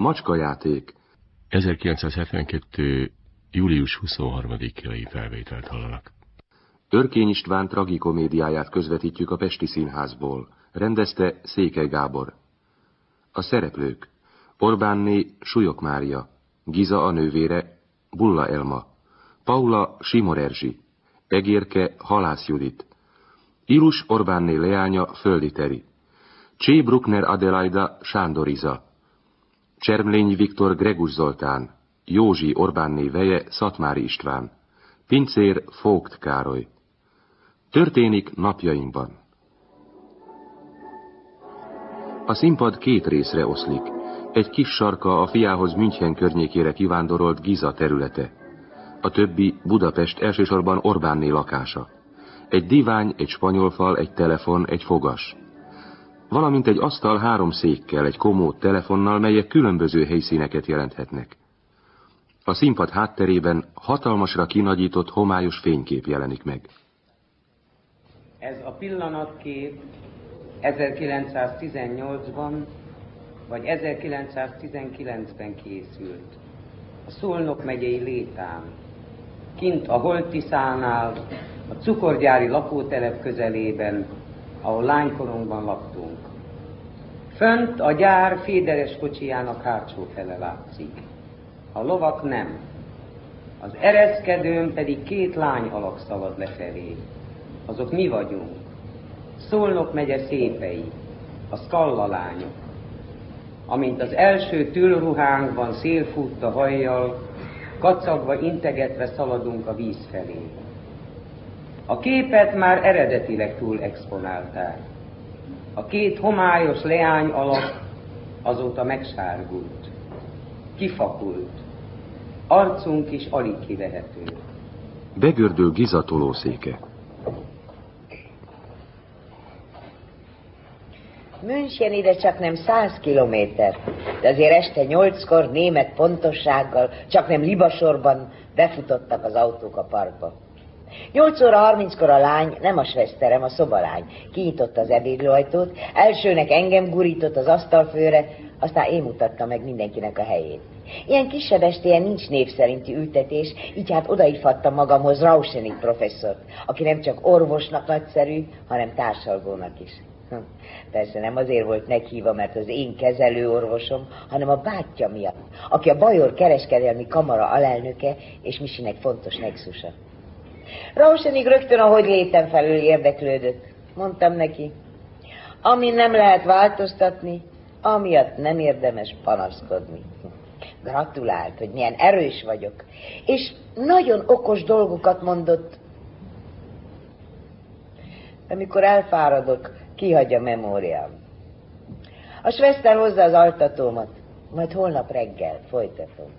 Macskajáték. 1972. július 23-ai felvételt hallanak. Örkény István tragikomédiáját közvetítjük a Pesti Színházból. Rendezte Székely Gábor. A szereplők. Orbánné Súlyok Mária, Giza a nővére, Bulla Elma, Paula Simor Erzsi, Egérke Halász Judit, Ilus Orbánné leánya Földi Teri, Csé Bruckner Adelaida Sándor Iza, Csermlényi Viktor Gregus Zoltán, Józsi Orbánné veje Szatmári István, Pincér Fókt Károly. Történik napjainkban. A színpad két részre oszlik. Egy kis sarka a fiához München környékére kivándorolt Giza területe. A többi Budapest elsősorban Orbánné lakása. Egy divány, egy spanyolfal, egy telefon, egy fogas. Valamint egy asztal három székkel, egy komód telefonnal, melyek különböző helyszíneket jelenthetnek. A színpad hátterében hatalmasra kinagyított homályos fénykép jelenik meg. Ez a pillanatkép 1918-ban vagy 1919-ben készült. A Szolnok megyei létán, kint a Holtiszánál, a cukorgyári lakótelep közelében, ahol lánykorunkban laktunk. Fönt a gyár féderes kocsijának hátsó fele látszik. A lovak nem. Az ereszkedőn pedig két lány alak szalad lefelé. Azok mi vagyunk. Szolnok megye szépei, a skalla lányok. Amint az első tülruhánkban szél fut a hajjal, kacagva, integetve szaladunk a víz felé. A képet már eredetileg túl exponálták. A két homályos leány alak azóta megsárgult, kifakult, arcunk is alig kivehető. Begördül Giza tolószéke. München ide csak nem száz kilométer, de azért este nyolckor német pontossággal, csak nem libasorban befutottak az autók a parkba. Nyolc óra harminckor a lány, nem a sveszterem, a szobalány, kinyitotta az ebédlőajtót, elsőnek engem gurított az asztalfőre, aztán én mutattam meg mindenkinek a helyét. Ilyen kisebb estélyen nincs név szerinti ültetés, így hát odaifattam magamhoz Rauschenig professzort, aki nem csak orvosnak nagyszerű, hanem társalgónak is. Hm. Persze nem azért volt meghívva, mert az én kezelő orvosom, hanem a bátyja miatt, aki a Bajor kereskedelmi kamara alelnöke, és Misinek fontos nexusa. Rauschenig rögtön, ahogy létem felül érdeklődött. Mondtam neki, ami nem lehet változtatni, amiatt nem érdemes panaszkodni. Gratulált, hogy milyen erős vagyok. És nagyon okos dolgokat mondott. Amikor elfáradok, kihagy a memóriám. A Svester hozza az altatómat, majd holnap reggel folytatom.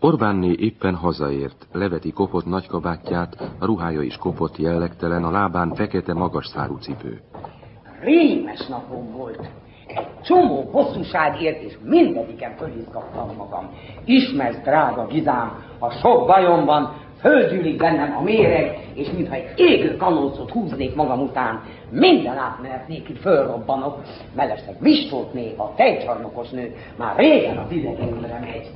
Orbánné éppen hazaért, leveti kopott nagykabátját, a ruhája is kopott jellegtelen, a lábán fekete magas szárú cipő. Rémes napom volt. Egy csomó bosszúság ért, és mindegyiken fölizgattam magam. Ismersz, drága Gizám, a sok bajomban fölgyűlik bennem a méreg, és mintha egy égő kanócot húznék magam után, minden átmenet nélkül fölrobbanok, mellesleg Mistótné, a tejcsarnokos nő, már régen a idegenre megy.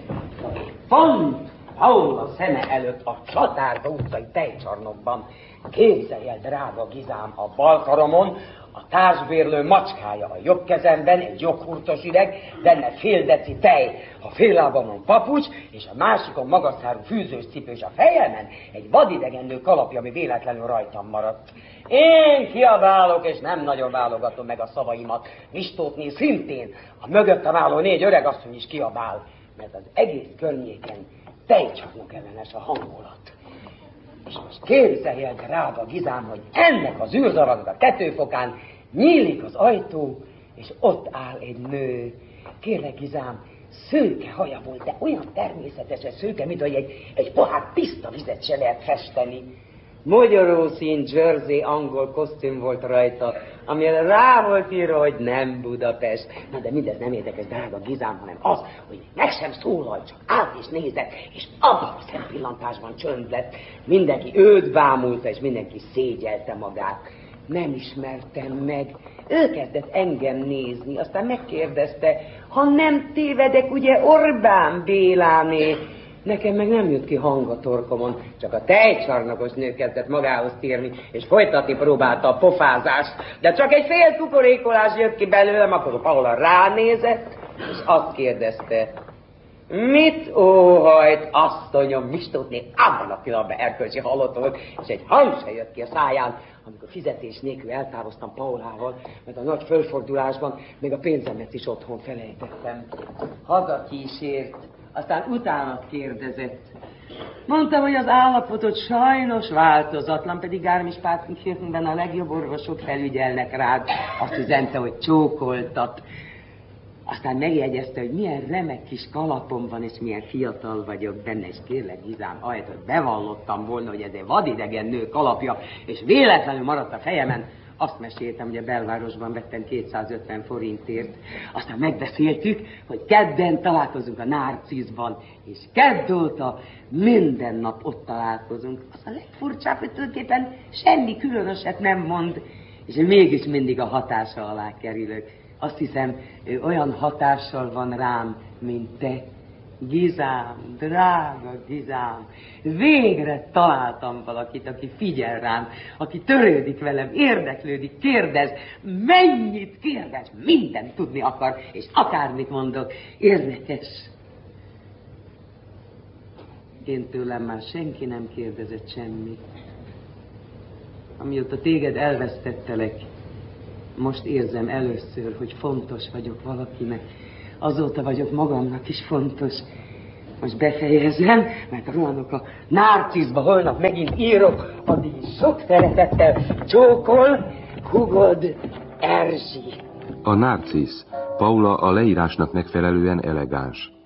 Pont Paula szeme előtt a csatárba utcai tejcsarnokban. Képzelj el, drága Gizám, a bal karomon, a társbérlő macskája a jobb kezemben, egy joghurtos ideg, benne fél deci tej, a fél lábamon papucs, és a másikon magaszárú fűzős cipő, és a fejemen egy vadidegenlő kalapja, ami véletlenül rajtam maradt. Én kiabálok, és nem nagyon válogatom meg a szavaimat. Mistótné szintén, a mögöttem álló négy öregasszony is kiabál, mert az egész környéken tejcsarnok ellenes a hangulat. És most képzelj el, drága Gizám, hogy ennek az űrzavarnak a tetőfokán nyílik az ajtó, és ott áll egy nő. Kérlek, Gizám, szőke haja volt, de olyan természetesen szőke, mint hogy egy, egy pohár tiszta vizet se lehet festeni. Magyaró szín jersey angol kosztüm volt rajta, amire rá volt írva, hogy nem Budapest. Na de mindez nem érdekes, drága Gizám, hanem az, hogy meg sem szólal, csak állt és nézett, és abban a szempillantásban csönd lett. Mindenki őt bámulta, és mindenki szégyelte magát. Nem ismertem meg. Ő kezdett engem nézni, aztán megkérdezte, ha nem tévedek, ugye Orbán Béláné. Nekem meg nem jött ki hang a torkomon, csak a tejcsarnokos nő kezdett magához térni, és folytatni próbálta a pofázást. De csak egy fél kuporékolás jött ki belőlem, akkor Paula ránézett, és azt kérdezte, Mit óhajt, asszonyom, Mistótné abban a pillanatban erkölcsi halott volt, és egy hang se jött ki a száján, amikor fizetés nélkül eltávoztam Paulával, mert a nagy fölfordulásban még a pénzemet is otthon felejtettem. Haza kísért, aztán utána kérdezett. Mondtam, hogy az állapotot sajnos változatlan, pedig Gármis Pátrinkirchenben a legjobb orvosok felügyelnek rád. Azt üzente, hogy csókoltat. Aztán megjegyezte, hogy milyen remek kis kalapom van, és milyen fiatal vagyok benne, és kérlek, Gizám, ahelyett, hogy bevallottam volna, hogy ez egy vadidegen nő kalapja, és véletlenül maradt a fejemen, azt meséltem, hogy a belvárosban vettem 250 forintért. Aztán megbeszéltük, hogy kedden találkozunk a Nárcizban, és kedd óta minden nap ott találkozunk. Az a legfurcsább, hogy tulajdonképpen semmi különöset nem mond, és én mégis mindig a hatása alá kerülök. Azt hiszem, ő olyan hatással van rám, mint te. Gizám, drága Gizám, végre találtam valakit, aki figyel rám, aki törődik velem, érdeklődik, kérdez, mennyit kérdez, mindent tudni akar, és akármit mondok, érdekes. Én tőlem már senki nem kérdezett semmit. Amióta téged elvesztettelek, most érzem először, hogy fontos vagyok valakinek. Azóta vagyok magamnak is fontos. Most befejezem, mert rohanok a nárcizba, holnap megint írok, addig sok szeretettel csókol, hugod Erzsi. A nárcisz. Paula a leírásnak megfelelően elegáns.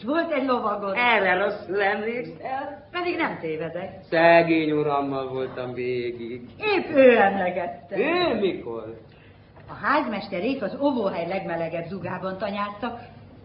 És volt egy lovagod. Erre rosszul emlékszel? Pedig nem tévedek. Szegény urammal voltam végig. Épp ő emlegette. Ő mikor? A házmesterék az óvóhely legmelegebb zugában tanyáztak,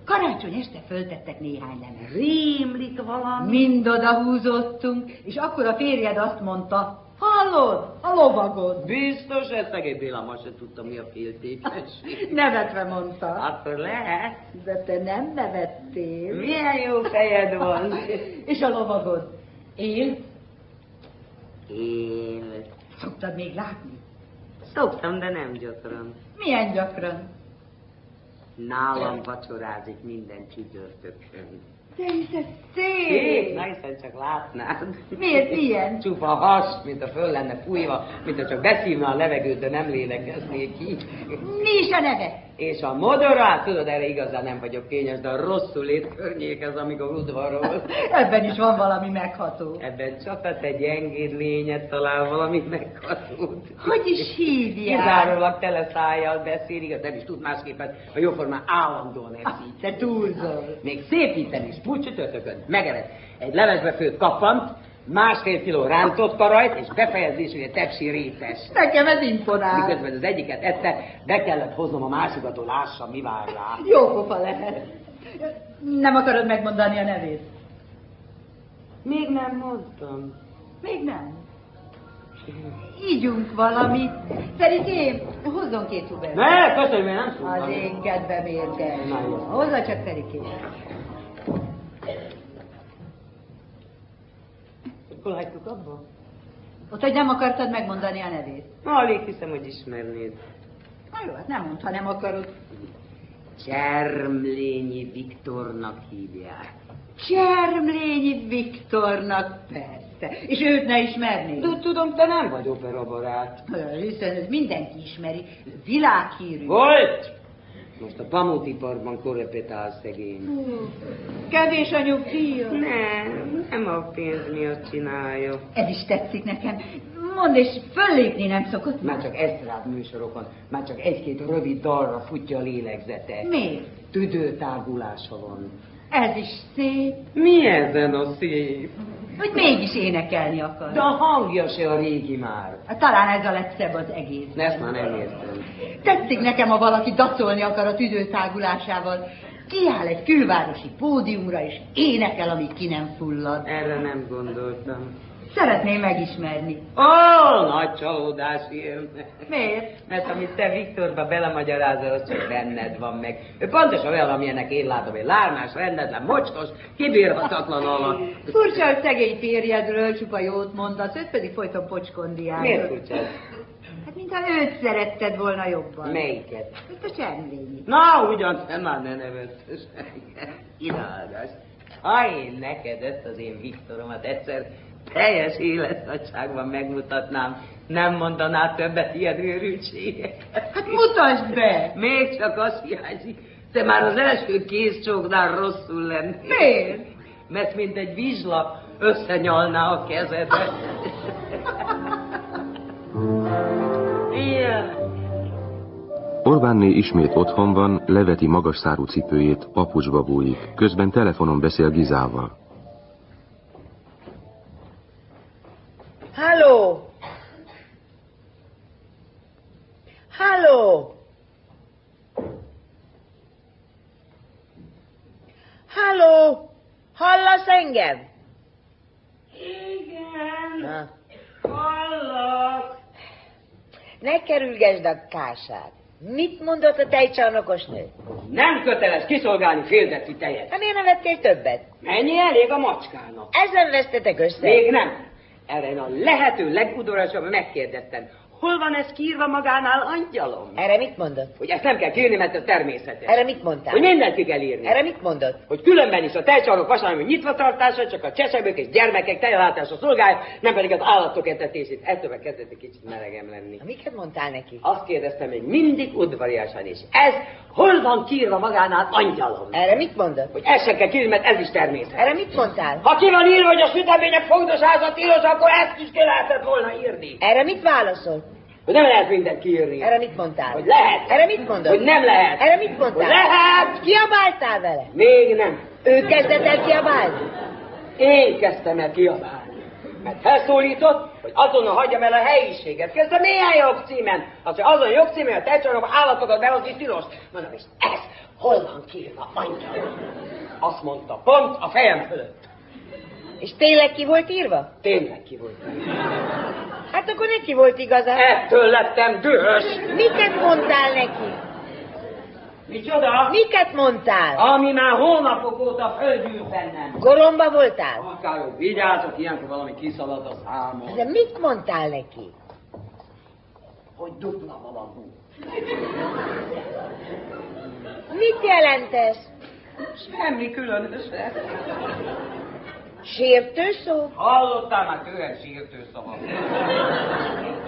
karácsony este föltettek néhány lemet. Rémlik valami? Mind odahúzottunk, és akkor a férjed azt mondta, hallod, a lovagod. Biztos, ezt szegény Béla ma se tudta, mi a féltékes. Nevetve mondta. Akkor lehet. De te nem nevettél. Milyen jó fejed van. És a lovagod? Él? Él. Szoktad még látni? Szoktam, de nem gyakran. Milyen gyakran? Nálam vacsorázik minden csütörtökön. Te is ez Szép, szép! na hiszen csak látnád. Miért ilyen? Csupa has, mint a föl lenne fújva, mint ha csak beszívna a levegőt, de nem lélegeznék ki. Mi is a neve? És a modorát, tudod, erre igazán nem vagyok kényes, de a rosszul lét környék ez, amikor udvarol. Ebben is van valami megható. Ebben csak a te gyengéd lényed talál valami meghatót. Hogy is hívják? Kizárólag tele szájjal beszél, igaz, nem is tud másképpen, a jóformán állandóan eszik. Te túlzol. Még szépíteni is, múlt csütörtökön megevett egy levesbe főtt kappant, másfél kiló rántott karajt, és befejezésül egy tepsi rétes. Nekem ez imponál. Miközben az egyiket ette, be kellett hoznom a másikat, hogy lássam, mi vár rá. Jó pofa lehet. Nem akarod megmondani a nevét? Még nem mondtam. Még nem. Ígyunk valamit. Ferikém, hozzon két hubert. Ne, köszönöm, én nem tudom. Az én kedvem jó. Hozza csak Ferikém. Hol hagytuk abba? Ott, hogy nem akartad megmondani a nevét. Alig hiszem, hogy ismernéd. Na jó, hát nem mondd, ha nem akarod. Csermlényi Viktornak hívják. Csermlényi Viktornak, persze. És őt ne ismernéd? Tud- Tudom, te nem vagy operabarát. Hiszen ez mindenki ismeri. Világhírű. Volt! Most a pamutiparban korrepetál szegény. Hú, Kevés a nyugdíja. Nem, nem a pénz miatt csinálja. Ez is tetszik nekem. Mondd, és föllépni nem szokott? Már csak esztrád műsorokon, már csak egy-két rövid dalra futja a lélegzete. Miért? tüdőtágulása van. Ez is szép, Mi ezen a szép? hogy mégis énekelni akar. De a hangja se a régi már. Hát Talán ez a legszebb az egész. Ezt már nem értem. Tetszik nekem, ha valaki dacolni akar a tüdőtágulásával. Kiáll egy külvárosi pódiumra, és énekel, amíg ki nem fullad. Erre nem gondoltam. Szeretném megismerni. Ó, nagy csalódás élmény. Miért? Mert amit te Viktorba belemagyarázol, az csak benned van meg. Ő pontosan olyan, amilyenek én látom, hogy lármás, rendetlen, mocskos, kibírhatatlan alak. Furcsa, hogy szegény férjedről csupa jót mondasz, őt pedig folyton pocskondiál. Miért furcsa? Hát mintha őt szeretted volna jobban. Melyiket? Ezt a csemlényi. Na, ugyan te már ne nevetsz. Kínálgás. Ha én neked ezt az én Viktoromat egyszer teljes életnagyságban megmutatnám, nem mondaná többet ilyen őrültséget. Hát mutasd be! Még csak az hiányzik, te már az első kézcsóknál rosszul lennél. Miért? Mert mint egy vizsla összenyalná a kezedet. Ilyen. Orbánné ismét otthon van, leveti magas szárú cipőjét, papucsba bújik, közben telefonon beszél Gizával. Halló! Halló! Halló! Hallasz engem? Igen, Na, hallak. ne kerülgesd a kását. Mit mondott a tejcsarnokos nő? Nem köteles kiszolgálni féldeti tejet. Hát miért nem vettél többet? Mennyi elég a macskának? Ezen vesztetek össze? Még nem. Erre a lehető legudorosabban megkérdeztem. Hol van ez kiírva magánál, angyalom? Erre mit mondott? Hogy ezt nem kell kiírni, mert ez természetes. Erre mit mondtál? Hogy mindent ki kell írni. Erre mit mondott? Hogy különben is a tejcsarnok vasárnap nyitva tartása csak a csesebők és gyermekek tejelátása szolgálja, nem pedig az állatok etetését. Ettől kezdett egy kicsit melegem lenni. Miket mondtál neki? Azt kérdeztem még mindig udvariasan is. Ez hol van kiírva magánál, angyalom? Erre mit mondott? Hogy ezt se kell kiírni, mert ez is természet. Erre mit mondtál? Ha ki van írva, hogy a sütemények fogdosáza tilos, akkor ezt is ki lehetett volna írni. Erre mit válaszolt? Hogy nem lehet mindent kiírni. Erre mit mondtál? Hogy lehet. Erre mit mondott? Hogy nem lehet. Erre mit mondtál? Hogy lehet. Kiabáltál vele? Még nem. Ő kezdett el kiabálni? Én kezdtem el kiabálni. Mert felszólított, hogy azonnal hagyjam el a helyiséget. Kezdtem néhány jogcímen. Az, hogy azon jogcímen, hogy a tejcsarnokban állatokat behozni tilos. Mondom, és ez hol van kiírva, angyalom? Azt mondta, pont a fejem fölött. És tényleg ki volt írva? Tényleg ki volt. Hát akkor neki volt igaza. Ettől lettem dühös. Miket mondtál neki? Micsoda? Miket mondtál? Ami már hónapok óta földgyűlt bennem. Goromba voltál? Akárok, vigyázok, ilyenkor valami kiszalad a számon. De mit mondtál neki? Hogy dupla valahú. Mit jelent ez? Semmi különösre. Sértő szó? Hallottál már tőlem sírtő szavak.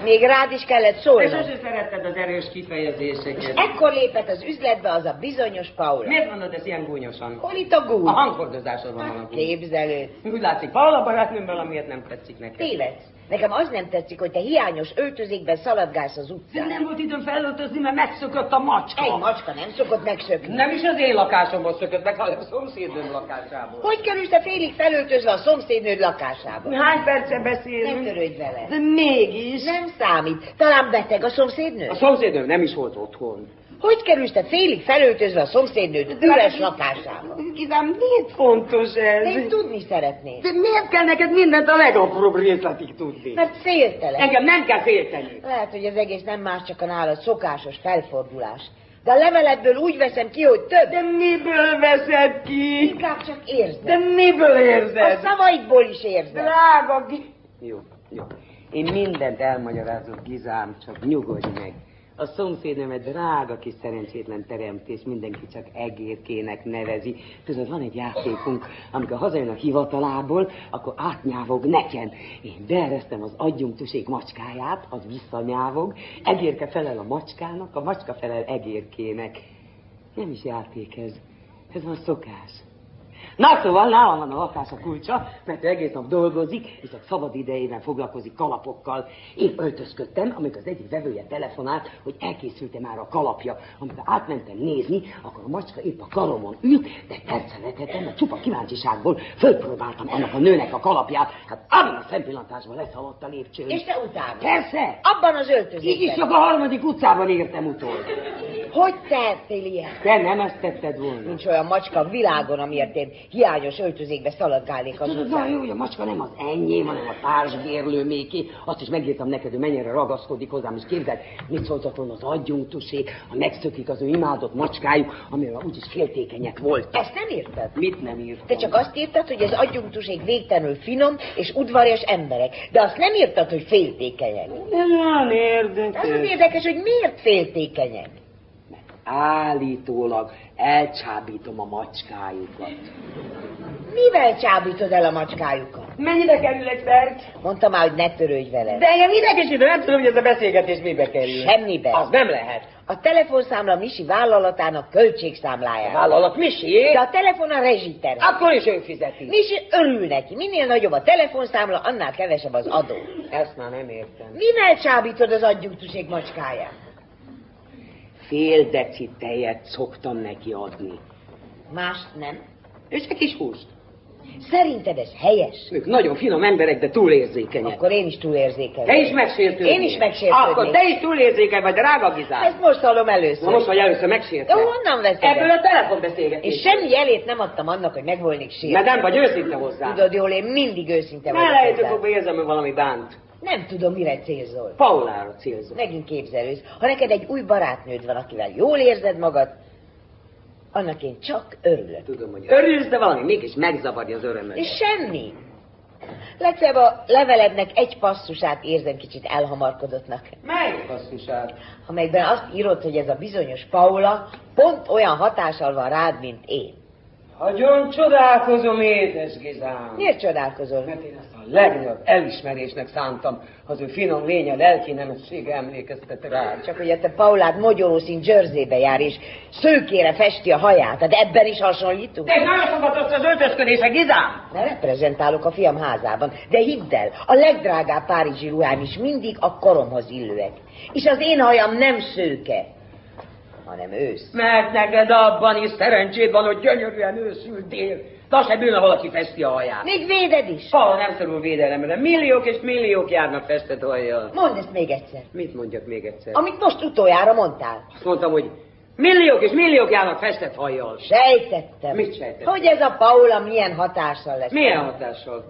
Még rád is kellett Te szólnom. sose szeretted az erős kifejezéseket. Ekkor lépett az üzletbe az a bizonyos Paula. Miért mondod ezt ilyen gúnyosan? Hol itt a gúny? A hangfordozásod van valami. Képzelő. Úgy látszik, Paula barátnőm valamiért nem tetszik neked. Tévedsz. Nekem az nem tetszik, hogy te hiányos öltözékben szaladgálsz az utcán. nem volt időm felöltözni, mert megszökött a macska. Egy macska nem szokott megszökni. Nem is az én lakásomból szökött meg, hanem a szomszédom lakásából. Hogy kerülsz te félig felöltözve a szomszédnőd lakásába? Hány perce beszélünk? Nem törődj vele. De mégis. Nem számít. Talán beteg a szomszédnő? A szomszédom nem is volt otthon. Hogy kerülsz te félig felöltözve a szomszédnőd üres lakásába? Gizám, miért fontos ez? Én tudni szeretnék. De miért kell neked mindent a legapróbb részletig tudni? Mert féltelek. Engem nem kell félteni. Lehet, hogy az egész nem más csak a nálad szokásos felfordulás. De a leveledből úgy veszem ki, hogy több. De miből veszed ki? Inkább csak érzed. De miből A érzed? szavaidból is érzed. Drága. Jó, jó. Én mindent elmagyarázok, Gizám, csak nyugodj meg. A szomszédom egy drága kis szerencsétlen teremtés, mindenki csak egérkének nevezi. Tudod, van egy játékunk, amikor hazajön a hivatalából, akkor átnyávog nekem. Én beeresztem az adjunktusék macskáját, az visszanyávog, egérke felel a macskának, a macska felel egérkének. Nem is játék ez. Ez van szokás. Na szóval nálam van a lakás a kulcsa, mert ő egész nap dolgozik, és a szabad idejében foglalkozik kalapokkal. Én öltözködtem, amikor az egyik vevője telefonált, hogy elkészült már a kalapja. Amikor átmentem nézni, akkor a macska épp a karomon ült, de persze vetettem, mert csupa kíváncsiságból fölpróbáltam annak a nőnek a kalapját. Hát abban a szempillantásban leszaladt a lépcsőn. És te utána? Persze! Abban az Így is öltözékben. csak a harmadik utcában értem utol. Hogy tehettél ilyet? Te nem ezt tetted volna. Nincs olyan macska világon, amiért én hiányos öltözékbe szaladgálnék az Tudod, na utcán. jó, hogy a macska nem az enyém, hanem a társbérlő méki. Azt is megírtam neked, hogy mennyire ragaszkodik hozzám, és képzeld, mit szóltak volna az adjunktusé, ha megszökik az ő imádott macskájuk, amivel úgyis féltékenyek volt. Ezt nem írtad? Mit nem írtam? Te csak azt írtad, hogy az adjunktusék végtelenül finom és udvarias emberek, de azt nem írtad, hogy féltékenyek. Nem Az érdekes. az érdekes, hogy miért féltékenyek. Állítólag elcsábítom a macskájukat. Mivel csábítod el a macskájukat? Mennyibe kerül egy perc? Mondta már, hogy ne törődj veled. De engem idegesít, de nem tudom, hogy ez a beszélgetés mibe kerül. Semmibe. Az nem lehet. A telefonszámla Misi vállalatának költségszámlája. Vállalat Misi, De a telefon a rezsiter. akkor is ő fizeti. Misi örül neki. Minél nagyobb a telefonszámla, annál kevesebb az adó. Ezt már nem értem. Mivel csábítod az adjunktuség macskáját? Fél deci tejet szoktam neki adni. Mást nem. És egy kis húst. Szerinted ez helyes? Ők nagyon finom emberek, de túlérzékenyek. Akkor én is túlérzékeny. Te is megsértődnél. Én is megsértődnék. Akkor te is túlérzékeny vagy, drága Gizán. Ezt most hallom először. Na most vagy először megsértve. De honnan veszed Ebből a telefonbeszélgetés. És semmi jelét nem adtam annak, hogy meg volnék sírni. Mert nem vagy őszinte hozzá. Tudod jól, én mindig őszinte Ne vagyok. hozzá. akkor érzem, hogy valami bánt. Nem tudom, mire célzol. Paulára célzom. Megint képzelősz. Ha neked egy új barátnőd van, akivel jól érzed magad, annak én csak örülök. Tudom, hogy örülsz, de valami mégis megzavarja az örömet. És semmi. Legfeljebb a levelednek egy passzusát érzem kicsit elhamarkodottnak, Mely passzusát? amelyben azt írod, hogy ez a bizonyos Paula pont olyan hatással van rád, mint én. Nagyon csodálkozom, édes Gizám. Miért csodálkozol? Mert én ezt a legnagyobb elismerésnek szántam, az ő finom lénye, lelki nemessége emlékeztet rá. Csak hogy a te Paulát mogyorószín Jerseybe jár, és szőkére festi a haját. Tehát ebben is hasonlítunk? Te nagyon azt az öltözködése, Gizám! Mert reprezentálok a fiam házában, de hidd el, a legdrágább párizsi ruhám is mindig a koromhoz illőek. És az én hajam nem szőke, hanem ősz. Mert neked abban is szerencséd van, hogy gyönyörűen őszültél. De se bűn, ha valaki festi a haját. Még véded is. Paula nem szorul védelemre. Milliók és milliók járnak festett hajjal. Mondd ezt még egyszer. Mit mondjak még egyszer? Amit most utoljára mondtál. Azt mondtam, hogy milliók és milliók járnak festett hajjal. Sejtettem. Mit sejtettem? Hogy ez a Paula milyen hatással lesz. Milyen hatással?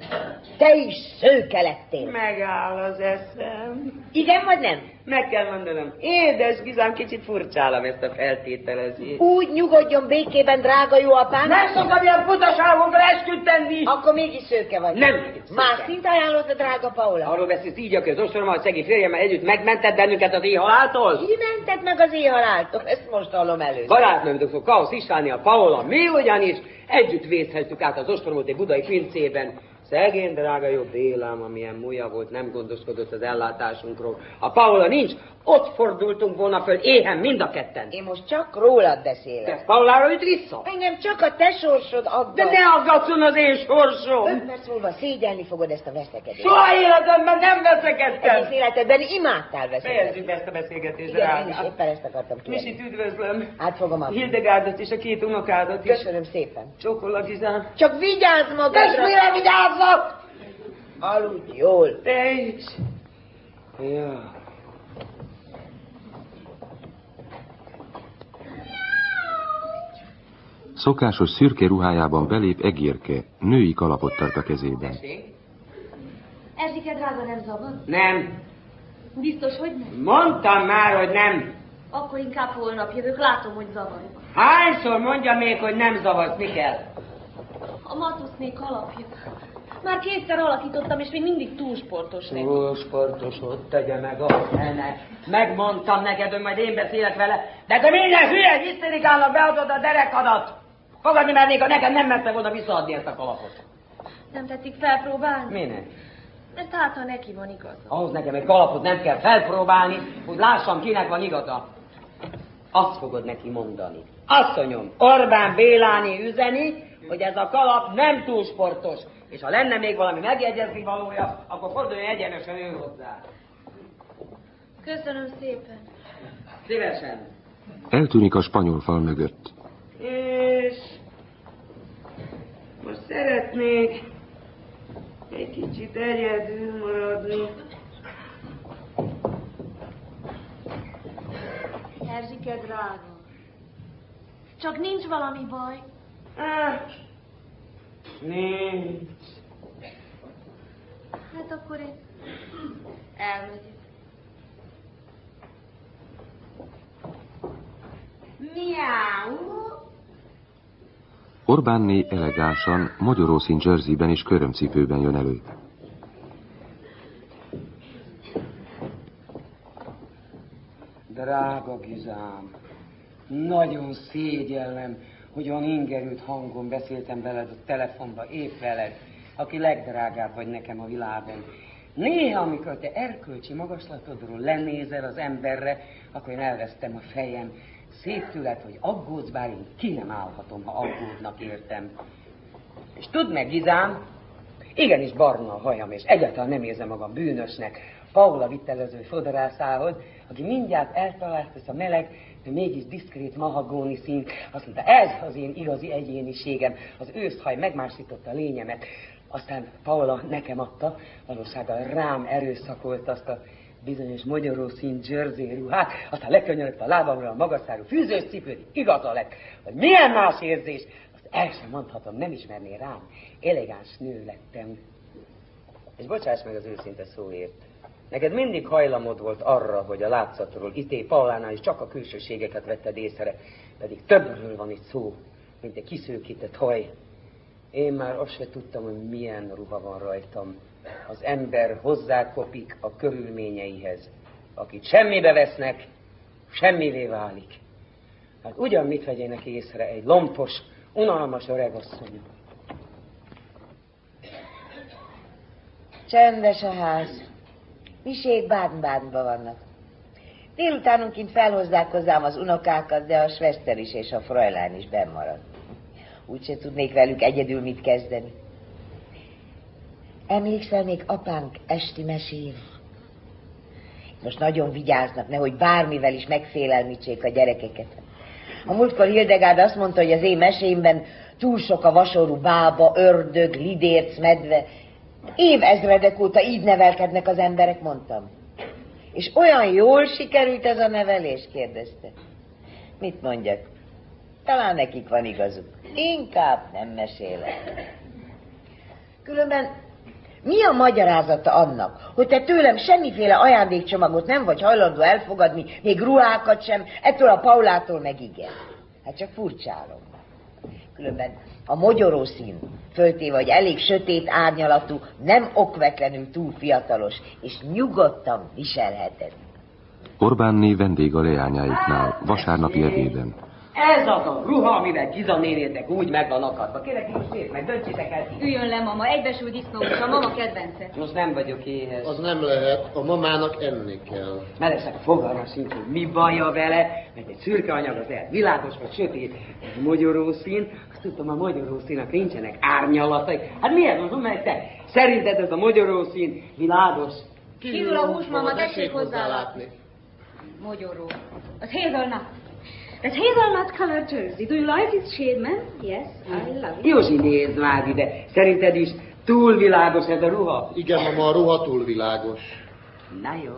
Te is szőke lettél. Megáll az eszem. Igen vagy nem? Meg kell mondanom. Édes Gizám, kicsit furcsálom ezt a feltételezést. Úgy nyugodjon békében, drága jó apám. Nem szoktam ilyen butaságokra esküdt tenni! Akkor mégis szőke vagy. Nem. Más szint ajánlott a drága Paula. Arról beszélsz így, aki az ostrommal a szegény férjemmel együtt megmentett bennünket az éjhaláltól? Ki mented meg az éjhaláltól? Ezt most hallom először. Barátnőm dr. Kausz Istvánni a Paola, mi ugyanis együtt vészheltük át az ostromot egy budai pincében. Szegény, drága jó Bélám, amilyen múlja volt, nem gondoskodott az ellátásunkról. A Paola nincs, ott fordultunk volna föl éhen mind a ketten. Én most csak rólad beszélek. De Paulára jut vissza. Engem csak a te sorsod aggaszt. De ne aggatszon az én sorsom! Öt perc múlva szégyelni fogod ezt a veszekedést. Soha életemben nem Egész veszekedtem! életedben imádtál veszekedni. Fejezzük ezt a beszélgetést, Igen, én is éppen ezt akartam kérni. Misit üdvözlöm. Átfogom a... Hildegárdot és a két unokádat is. Köszönöm szépen. Csókolak, Gizám. Csak vigyázz magadra! mire vigyázzak? Aludj jól. Te is. Ja. Szokásos szürke ruhájában belép egérke, női kalapot tart a kezében. Erzsike drága nem zavar? Nem. Biztos, hogy nem? Mondtam már, hogy nem. Akkor inkább holnap jövök, látom, hogy zavar. Hányszor mondja még, hogy nem zavarsz, mi kell? A matusznék alapja. Már kétszer alakítottam, és még mindig túl sportos neki. Ó, sportos, ott tegye meg a fene. Megmondtam neked, hogy majd én beszélek vele, de te minden hülye hisztérikának beadod a derekadat. Fogadni mernék, ha neked nem mertek volna visszaadni ezt a kalapot. Nem tetszik felpróbálni? Minek? Mert hát, ha neki van igaza. Ahhoz nekem egy kalapot nem kell felpróbálni, hogy lássam, kinek van igaza. Azt fogod neki mondani. Asszonyom, Orbán Béláni üzeni, hogy ez a kalap nem túl sportos, és ha lenne még valami megjegyezni valója, akkor forduljon egyenesen ő hozzá. Köszönöm szépen. Szívesen. Eltűnik a spanyol fal mögött. És most szeretnék egy kicsit egyedül maradni. Erzsike drága. Csak nincs valami baj. Ah, nincs. Hát akkor én elmegyek. Miau. Orbánné elegánsan, magyarószín jerseyben és körömcipőben jön elő. Drága Gizám, nagyon szégyellem, hogy olyan ingerült hangon beszéltem veled a telefonba épp veled, aki legdrágább vagy nekem a világon. Néha, amikor te erkölcsi magaslatodról lenézel az emberre, akkor én elvesztem a fejem. Szép tület, hogy aggódsz, bár én ki nem állhatom, ha aggódnak értem. És tudd meg, Gizám, igenis barna a hajam, és egyáltalán nem érzem magam bűnösnek. Paula vitt el az ő fodrászához, aki mindjárt eltalált ezt a meleg, de mégis diszkrét mahagóni színt. Azt mondta, ez az én igazi egyéniségem. Az őszhaj megmásította a lényemet. Aztán Paula nekem adta, valósággal rám erőszakolt azt a bizonyos magyarószín jersey ruhát, aztán lekönyörögte a lábamra a magasszárú fűzős cipőt, igaza lett, hogy milyen más érzés, azt el sem mondhatom, nem ismerné rám. Elegáns nő lettem. És bocsáss meg az őszinte szóért. Neked mindig hajlamod volt arra, hogy a látszatról, ité Paulánál is csak a külsőségeket vetted észre, pedig többről van itt szó, mint egy kiszőkített haj. Én már azt se tudtam, hogy milyen ruha van rajtam. Az ember hozzákopik a körülményeihez. Akit semmibe vesznek, semmivé válik. Hát ugyan mit vegyenek észre egy lompos, unalmas öregasszony. Csendes a ház. Misék Baden-Badenban vannak. Délutánonként felhozzák hozzám az unokákat, de a Svester is és a Fräulein is bennmarad. Úgyse tudnék velük egyedül mit kezdeni. Emlékszel még apánk esti mesére? Most nagyon vigyáznak, nehogy bármivel is megfélelmítsék a gyerekeket. A múltkor Hildegárd azt mondta, hogy az én mesémben túl sok a vasorú bába, ördög, lidérc, medve. Évezredek óta így nevelkednek az emberek, mondtam. És olyan jól sikerült ez a nevelés, kérdezte. Mit mondjak? Talán nekik van igazuk. Inkább nem mesélek. Különben mi a magyarázata annak, hogy te tőlem semmiféle ajándékcsomagot nem vagy hajlandó elfogadni, még ruhákat sem, ettől a Paulától meg igen? Hát csak furcsálom. Különben a mogyoró szín, föltéve, hogy elég sötét árnyalatú, nem okvetlenül túl fiatalos, és nyugodtan viselheted. Orbánné vendég a leányáiknál, vasárnapi ebéden. Ez az a ruha, amivel Giza nénétek úgy meg van akadva. Kérlek, most szép meg, döntsétek el. Üljön le, mama, egybesült disznógus, a mama kedvence. Most nem vagyok éhes. Az nem lehet, a mamának enni kell. Meleszek fogalma sincs, hogy mi baja vele, mert egy szürke anyag az el, világos vagy sötét, egy mogyoró szín, azt tudtam, a mogyoró színak nincsenek árnyalatai. Hát miért mondom meg te? Szerinted ez a mogyoró szín világos? Kívül a hús, mama, tessék hozzálátni. Mogyoró. Az hazelnut. That hazelnut colored jersey. Do you like this shade, man? Yes, I love it. Józsi, nézd már ide. Szerinted is túl világos ez a ruha? Igen, mama, a ruha túl világos. Na jó,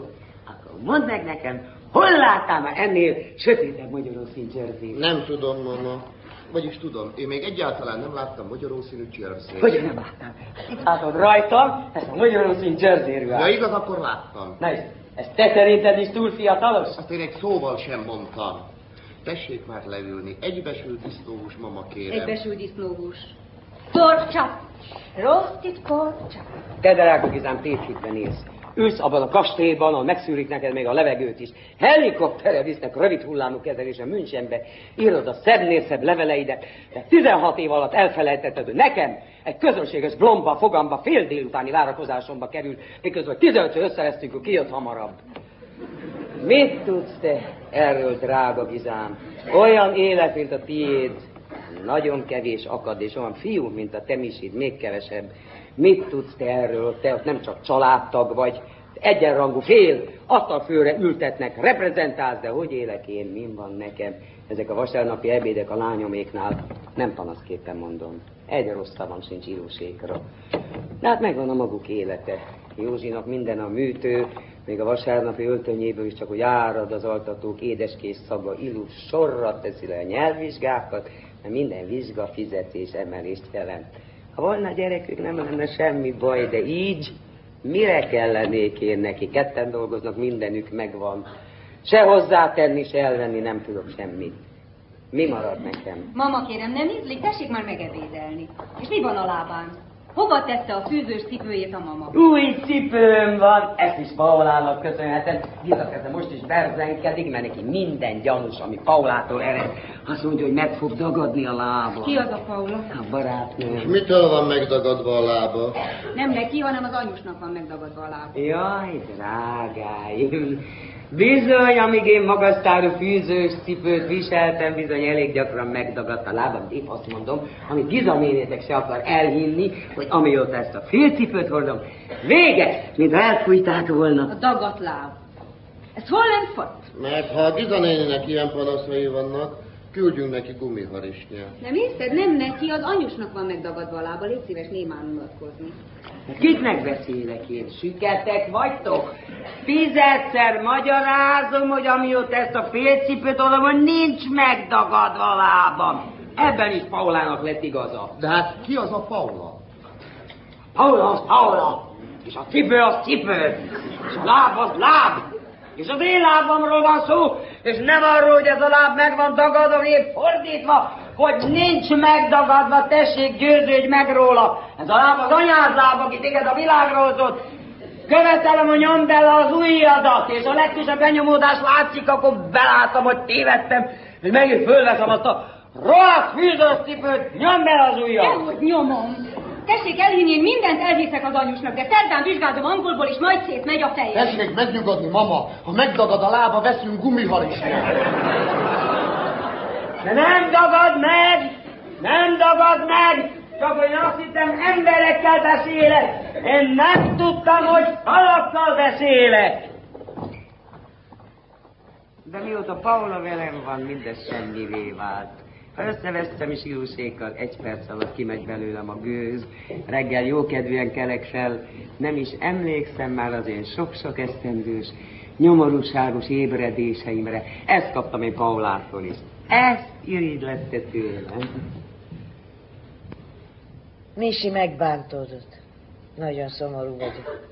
akkor mondd meg nekem, hol láttál már ennél sötétebb magyaró szín jersey Nem tudom, mama. Vagyis tudom, én még egyáltalán nem láttam magyaró színű jersey Hogy nem láttam? Itt látod rajtam ezt a magyaró szín jersey Ja, igaz, akkor láttam. Na és ez te szerinted is túl fiatalos? Azt én egy szóval sem mondtam. Tessék már leülni. Egybesült disznóhús, mama, kérem. Egybesült disznóhús. Roasted pork chop. Te drága Gizám, tévhitben élsz. Ülsz abban a kastélyban, ahol megszűrik neked még a levegőt is. Helikopterre visznek rövid hullámú kezelésen Münchenbe. Írod a szebbnél szebb leveleidet. De 16 év alatt elfelejtetted, hogy nekem egy közönséges blomba fogamba fél délutáni várakozásomba kerül, miközben 15 összereztünk, hogy ki jött hamarabb. Mit tudsz te erről, drága Gizám? Olyan élet, mint a tiéd. Nagyon kevés akad, és olyan fiú, mint a temisid, még kevesebb. Mit tudsz te erről? Te nem csak családtag vagy, egyenrangú fél, asztalfőre ültetnek, reprezentálsz, de hogy élek én, min van nekem? Ezek a vasárnapi ebédek a lányoméknál, nem panaszképpen mondom, egy rosszabbam sincs írósékra. De hát megvan a maguk élete. Józsinak minden a műtő, még a vasárnapi öltönyéből is csak, hogy árad az altatók édeskés szaga, illus sorra teszi le a nyelvvizsgákat, mert minden vizsga fizetés emelést jelent. Ha volna gyerekük, nem lenne semmi baj, de így mire kellenék én neki? Ketten dolgoznak, mindenük megvan. Se hozzátenni, se elvenni nem tudok semmit. Mi marad nekem? Mama, kérem, nem ízlik? Tessék már megebédelni. És mi van a lábán? Hova tette a fűzős cipőjét a mama? Új cipőm van, ezt is Paulának köszönhetem. Gizakeze most is berzenkedik, mert neki minden gyanús, ami Paulától ered. Azt mondja, hogy meg fog dagadni a lába. Ki az a Paula? A barátnőm. És mitől van megdagadva a lába? Nem neki, hanem az anyusnak van megdagadva a lába. Jaj, drágáim, Bizony, amíg én magasztárú fűzős cipőt viseltem, bizony elég gyakran megdagadt a lábam. Épp azt mondom, amit Gizaménétek se akar elhinni, hogy amióta ezt a félcipőt hordom, véget, mint elfújták volna. A dagadt láb. Ez hol nem fat? Mert ha a Giza ilyen panaszai vannak, küldjünk neki gumiharisnyát. Nem hiszed? Nem neki, az anyusnak van megdagadva a lába. Légy szíves némán mulatkozni. Kiknek beszélek én? Süketek vagytok? Tízedszer magyarázom, hogy amióta ezt a félcipőt adom, hogy nincs megdagadva lábam. Ebben is Paulának lett igaza. De hát ki az a Paula? Paula az Paula, és a cipő az cipő, és a láb az láb, és az én lábamról van szó, és nem arról, hogy ez a láb meg van dagadva, épp fordítva, hogy nincs megdagadva, tessék, győződj meg róla. Ez a láb az anyád láb, aki téged a világra hozott. Követelem, hogy nyomd bele az ujjadat, és a legkisebb benyomódás látszik, akkor belátom, hogy tévedtem, és megint fölveszem azt a rohadt fűzőcipőt, nyomd bele az ujjat. Dehogy nyomom. Tessék elhinni, én mindent elhiszek az anyusnak, de szerdán vizsgázom angolból, és majd szétmegy a fejem. Tessék megnyugodni, mama. Ha megdagad a lába, veszünk gumiharisnyát. De nem dagad meg! Nem dagad meg! Csak hogy azt hittem, emberekkel beszélek. Én nem tudtam, hogy falakkal beszélek. De mióta Paula velem van, mindez semmivé vált. Ha összeveszem sírusékkal, egy perc alatt kimegy belőlem a gőz, reggel jókedvűen kelek fel, nem is emlékszem már az én sok-sok esztendős, nyomorúságos ébredéseimre. Ezt kaptam én Paulától is. Ezt irigylette tőlem. Misi megbántódott. Nagyon szomorú vagyok.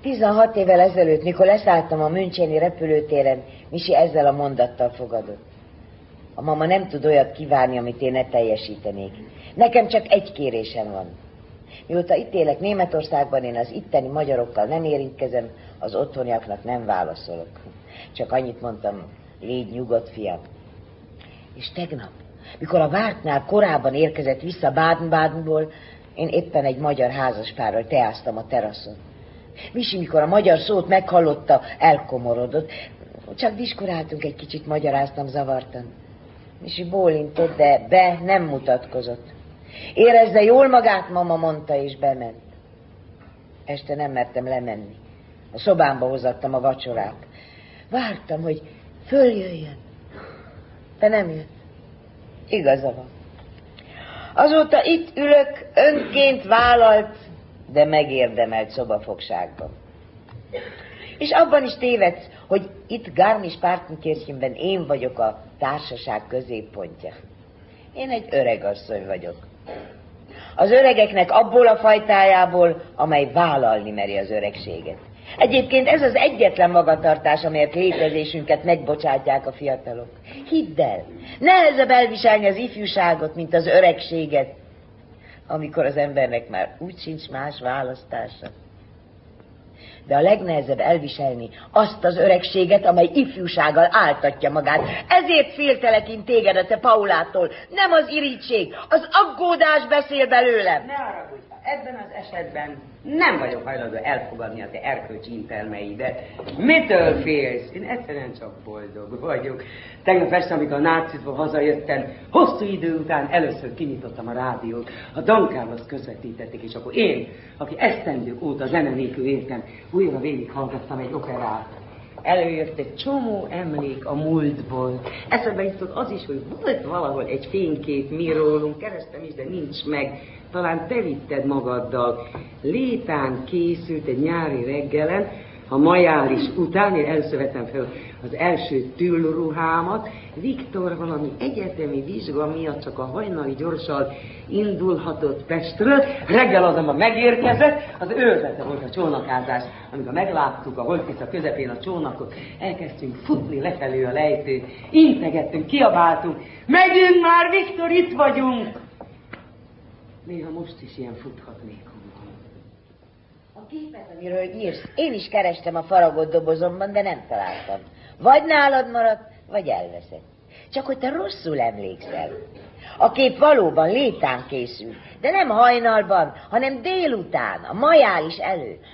16 évvel ezelőtt, mikor leszálltam a Müncheni repülőtéren, Misi ezzel a mondattal fogadott. A mama nem tud olyat kívánni, amit én ne teljesítenék. Nekem csak egy kérésem van. Mióta itt élek Németországban, én az itteni magyarokkal nem érintkezem, az otthoniaknak nem válaszolok. Csak annyit mondtam, légy nyugodt, fiam. És tegnap, mikor a vártnál korábban érkezett vissza Baden-Badenból, én éppen egy magyar házaspárral teáztam a teraszon. Misi, mikor a magyar szót meghallotta, elkomorodott. Csak diskuráltunk egy kicsit, magyaráztam zavartan. Misi bólintott, de be nem mutatkozott. Érezze jól magát, mama mondta, és bement. Este nem mertem lemenni. A szobámba hozattam a vacsorát. Vártam, hogy följöjjön. De nem jött. Igaza van. Azóta itt ülök, önként vállalt, de megérdemelt szobafogságban. És abban is tévedsz, hogy itt Garmisch-Partenkirchenben én vagyok a társaság középpontja. Én egy öreg asszony vagyok. Az öregeknek abból a fajtájából, amely vállalni meri az öregséget. Egyébként ez az egyetlen magatartás, amelyet létezésünket megbocsátják a fiatalok. Hidd el, nehezebb elviselni az ifjúságot, mint az öregséget, amikor az embernek már úgy sincs más választása. De a legnehezebb elviselni azt az öregséget, amely ifjúsággal áltatja magát. Ezért féltelek én téged a te Paulától. Nem az irítség, az aggódás beszél belőlem. Ne haragudj, ebben az esetben nem vagyok hajlandó elfogadni a te erkölcsi intelmeidet. Mitől félsz? Én egyszerűen csak boldog vagyok. Tegnap este, amikor a nácitból hazajöttem, hosszú idő után először kinyitottam a rádiót, a Dankához közvetítették, és akkor én, aki esztendők óta zene nélkül éltem, újra végighallgattam egy operát előjött egy csomó emlék a múltból. Eszembe jutott az is, hogy volt valahol egy fénykép mi rólunk, kerestem is, de nincs meg. Talán te vitted magaddal. Létán készült egy nyári reggelen, a majális után, én először fel az első tűlruhámat, Viktor valami egyetemi vizsga miatt csak a hajnali gyorsan indulhatott Pestről, reggel azonban megérkezett, az őrzete volt a csónakázás. Amikor megláttuk a holtisza közepén a csónakot, elkezdtünk futni lefelé a lejtőt, integettünk, kiabáltunk, megyünk már, Viktor, itt vagyunk! Néha most is ilyen futhatnék. A képet, amiről írsz, én is kerestem a faragott dobozomban, de nem találtam. Vagy nálad maradt, vagy elveszett. Csak hogy te rosszul emlékszel. A kép valóban létán készült, de nem hajnalban, hanem délután, a majális előtt.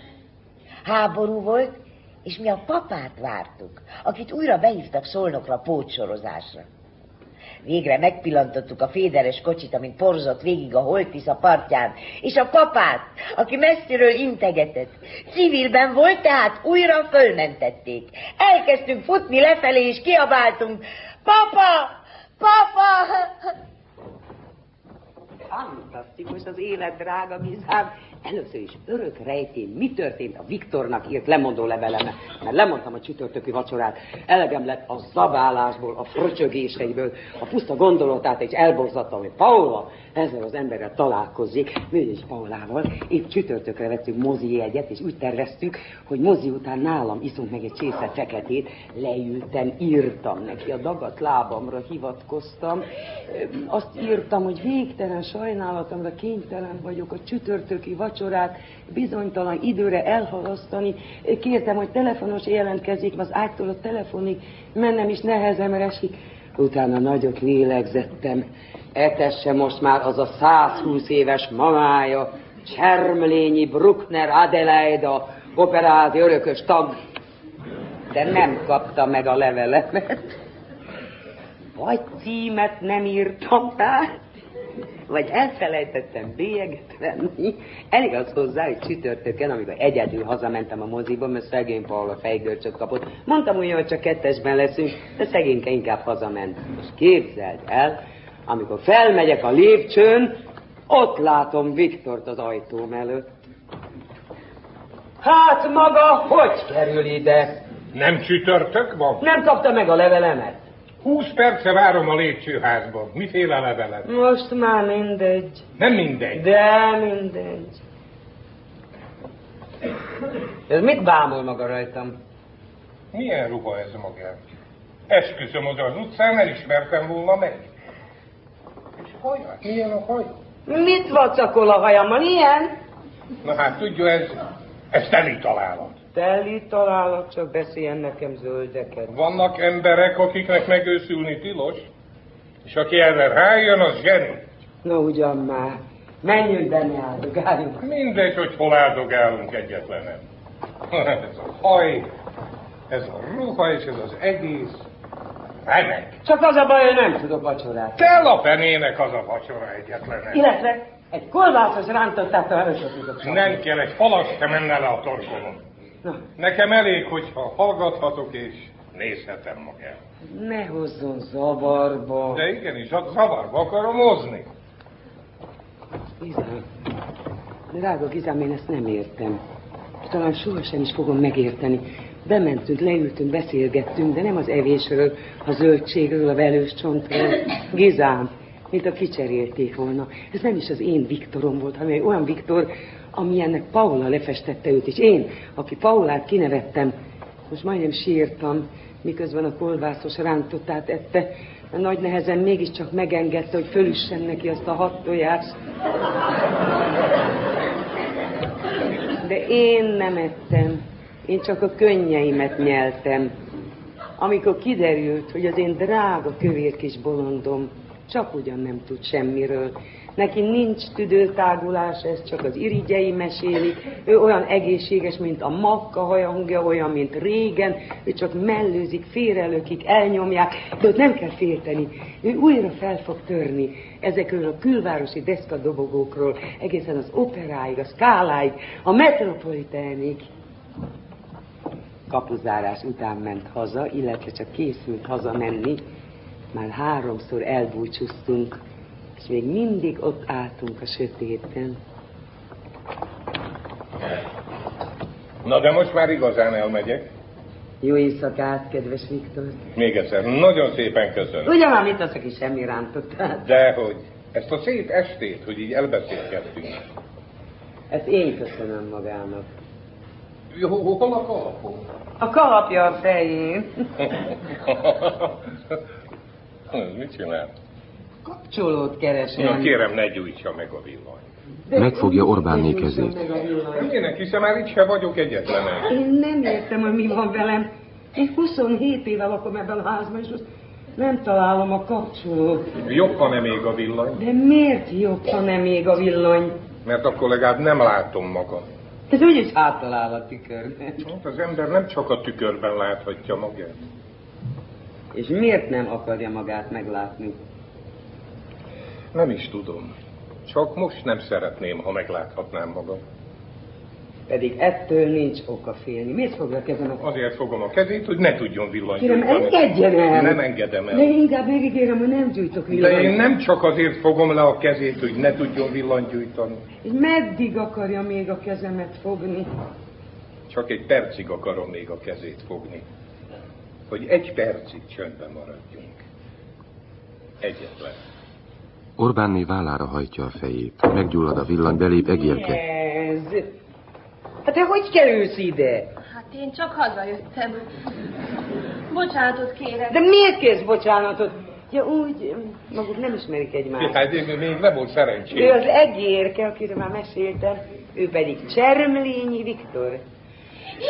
Háború volt, és mi a papát vártuk, akit újra behívtak szolnokra pótsorozásra. Végre megpillantottuk a féderes kocsit, amint porzott végig a a partján, és a papát, aki messziről integetett. Civilben volt, tehát újra fölmentették. Elkezdtünk futni lefelé, és kiabáltunk, Papa! Papa! Fantasztikus az élet, drága Gizám. Először is örök rejtény, mi történt a Viktornak írt lemondó leveleme, mert lemondtam a csütörtöki vacsorát. Elegem lett a zabálásból, a fröcsögéseiből, a puszta gondolatát, és elborzattam, hogy Paula ezzel az emberrel találkozik, is Paulával. Épp csütörtökre vettünk mozi jegyet, és úgy terveztük, hogy mozi után nálam iszunk meg egy csésze feketét, leültem, írtam neki, a dagat lábamra hivatkoztam. Azt írtam, hogy végtelen sajnálatomra kénytelen vagyok a csütörtöki vacsorát bizonytalan időre elhalasztani. Kértem, hogy telefonos jelentkezik, az ágytól a telefonig mennem is nehezemre esik. Utána nagyot lélegzettem. Etesse most már az a 120 éves mamája, Csermlényi Bruckner Adelaida, operált örökös tag, de nem kapta meg a levelemet. Vagy címet nem írtam rá, vagy elfelejtettem bélyeget venni. Elég az hozzá, hogy csütörtöken, amikor egyedül hazamentem a moziba, mert szegény Paula fejgörcsöt kapott. Mondtam úgy, hogy csak kettesben leszünk, de szegényke inkább hazament. Most képzeld el, amikor felmegyek a lépcsőn, ott látom Viktort az ajtóm előtt. Hát maga hogy kerül ide? Nem csütörtök van? Nem kapta meg a levelemet? Húsz perce várom a lépcsőházban. Miféle levelet? Most már mindegy. Nem mindegy. De mindegy. Ez mit bámul maga rajtam? Milyen ruha ez magát? Esküszöm, oda az utcán elismertem volna meg. És haja? Milyen a haj? Mit vacakol a hajammal? Ilyen? Na hát tudja, ez, ez teli találat. Teli találat, csak beszéljen nekem zöldeket. Vannak emberek, akiknek megőszülni tilos, és aki erre rájön, az zseni. Na ugyan már, menjünk be, ne áldogáljunk. Mindegy, hogy hol áldogálunk egyetlenem. ez a haj, ez a ruha és ez az egész. Remek. Csak az a baj, hogy nem tudok vacsorát. Kell a fenének az a vacsora egyetlenem. Illetve egy kolbászos rántottát a tudok. Nem kell, egy falas se menne le a torkomon. Nekem elég, hogyha hallgathatok és nézhetem magát. Ne hozzon zavarba. De igenis, zavarba akarom hozni. Gizám, drága Gizám, én ezt nem értem. Talán sohasem is fogom megérteni. Bementünk, leültünk, beszélgettünk, de nem az evésről, a zöldségről, a velős csontról. Gizám, mint a kicserélték volna. Ez nem is az én Viktorom volt, hanem olyan Viktor, amilyennek Paula lefestette őt, és én, aki Paulát kinevettem, most majdnem sírtam, miközben a kolbászos rántottát ette, a nagy nehezen mégiscsak megengedte, hogy fölüssen neki azt a hat tojást. De én nem ettem, én csak a könnyeimet nyeltem. Amikor kiderült, hogy az én drága kövér kis bolondom csak ugyan nem tud semmiről, Neki nincs tüdőtágulás, ez csak az irigyei mesélik. Ő olyan egészséges, mint a makka hajangja, olyan, mint régen. Ő csak mellőzik, félrelökik, elnyomják, de ott nem kell félteni. Ő újra fel fog törni ezekről a külvárosi deszkadobogókról, egészen az operáig, a skáláig, a metropolitánig kapuzárás után ment haza, illetve csak készült haza menni. Már háromszor elbúcsúztunk, és még mindig ott álltunk a sötétben. Na de most már igazán elmegyek. Jó éjszakát, kedves Viktor. Még egyszer, nagyon szépen köszönöm. Ugyan, mit az, aki semmi rántottál? Dehogy. Ezt a szép estét, hogy így elbeszélgettünk. Ezt én köszönöm magának. Jó, hol a kalapom? A kalapja a fején. Mit csinál? Kapcsolót keresem. Na kérem, ne gyújtsa meg a villany. Megfogja Orbánné kezét. Minek, hiszen már itt se vagyok egyetlenek. Én nem értem, hogy mi van velem. Én 27 éve lakom ebben a házban, és most nem találom a kapcsolót. Jobb, ha nem ég a villany. De miért jobb, ha nem ég a villany? Mert akkor legalább nem látom magam. Ez úgyis hátalál a tükörben. Hát az ember nem csak a tükörben láthatja magát. És miért nem akarja magát meglátni? Nem is tudom. Csak most nem szeretném, ha megláthatnám magam. Pedig ettől nincs oka félni. Miért fogja a kezemet? Azért fogom a kezét, hogy ne tudjon villany Kérem, engedjen el! Nem engedem el. De inkább megígérem, hogy nem gyújtok villanyt. De én nem csak azért fogom le a kezét, hogy ne tudjon villanyt gyújtani. És meddig akarja még a kezemet fogni? Csak egy percig akarom még a kezét fogni. Hogy egy percig csöndben maradjunk. Egyetlen. Orbánné vállára hajtja a fejét. Meggyullad a villany, belép egérke. Ez... Hát te hogy kerülsz ide? Hát én csak hazajöttem. Bocsánatot kérek. De miért kérsz bocsánatot? Ja úgy, maguk nem ismerik egymást. Hát én még nem volt szerencsém. Ő az egérke, akiről már meséltem, ő pedig Csermlényi Viktor.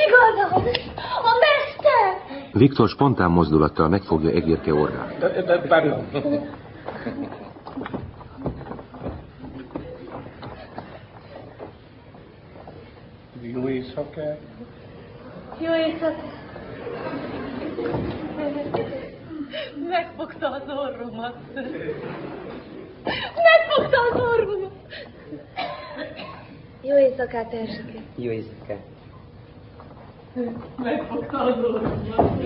Igazad! A mester! Viktor spontán mozdulattal megfogja egérke orrát. Pardon. Jó éjszakát. Jó éjszakát! Megfogta az orromat. Megfogta az orromat. Jó éjszakát, Erzsike. Jó éjszakát. Megfogta az orromat.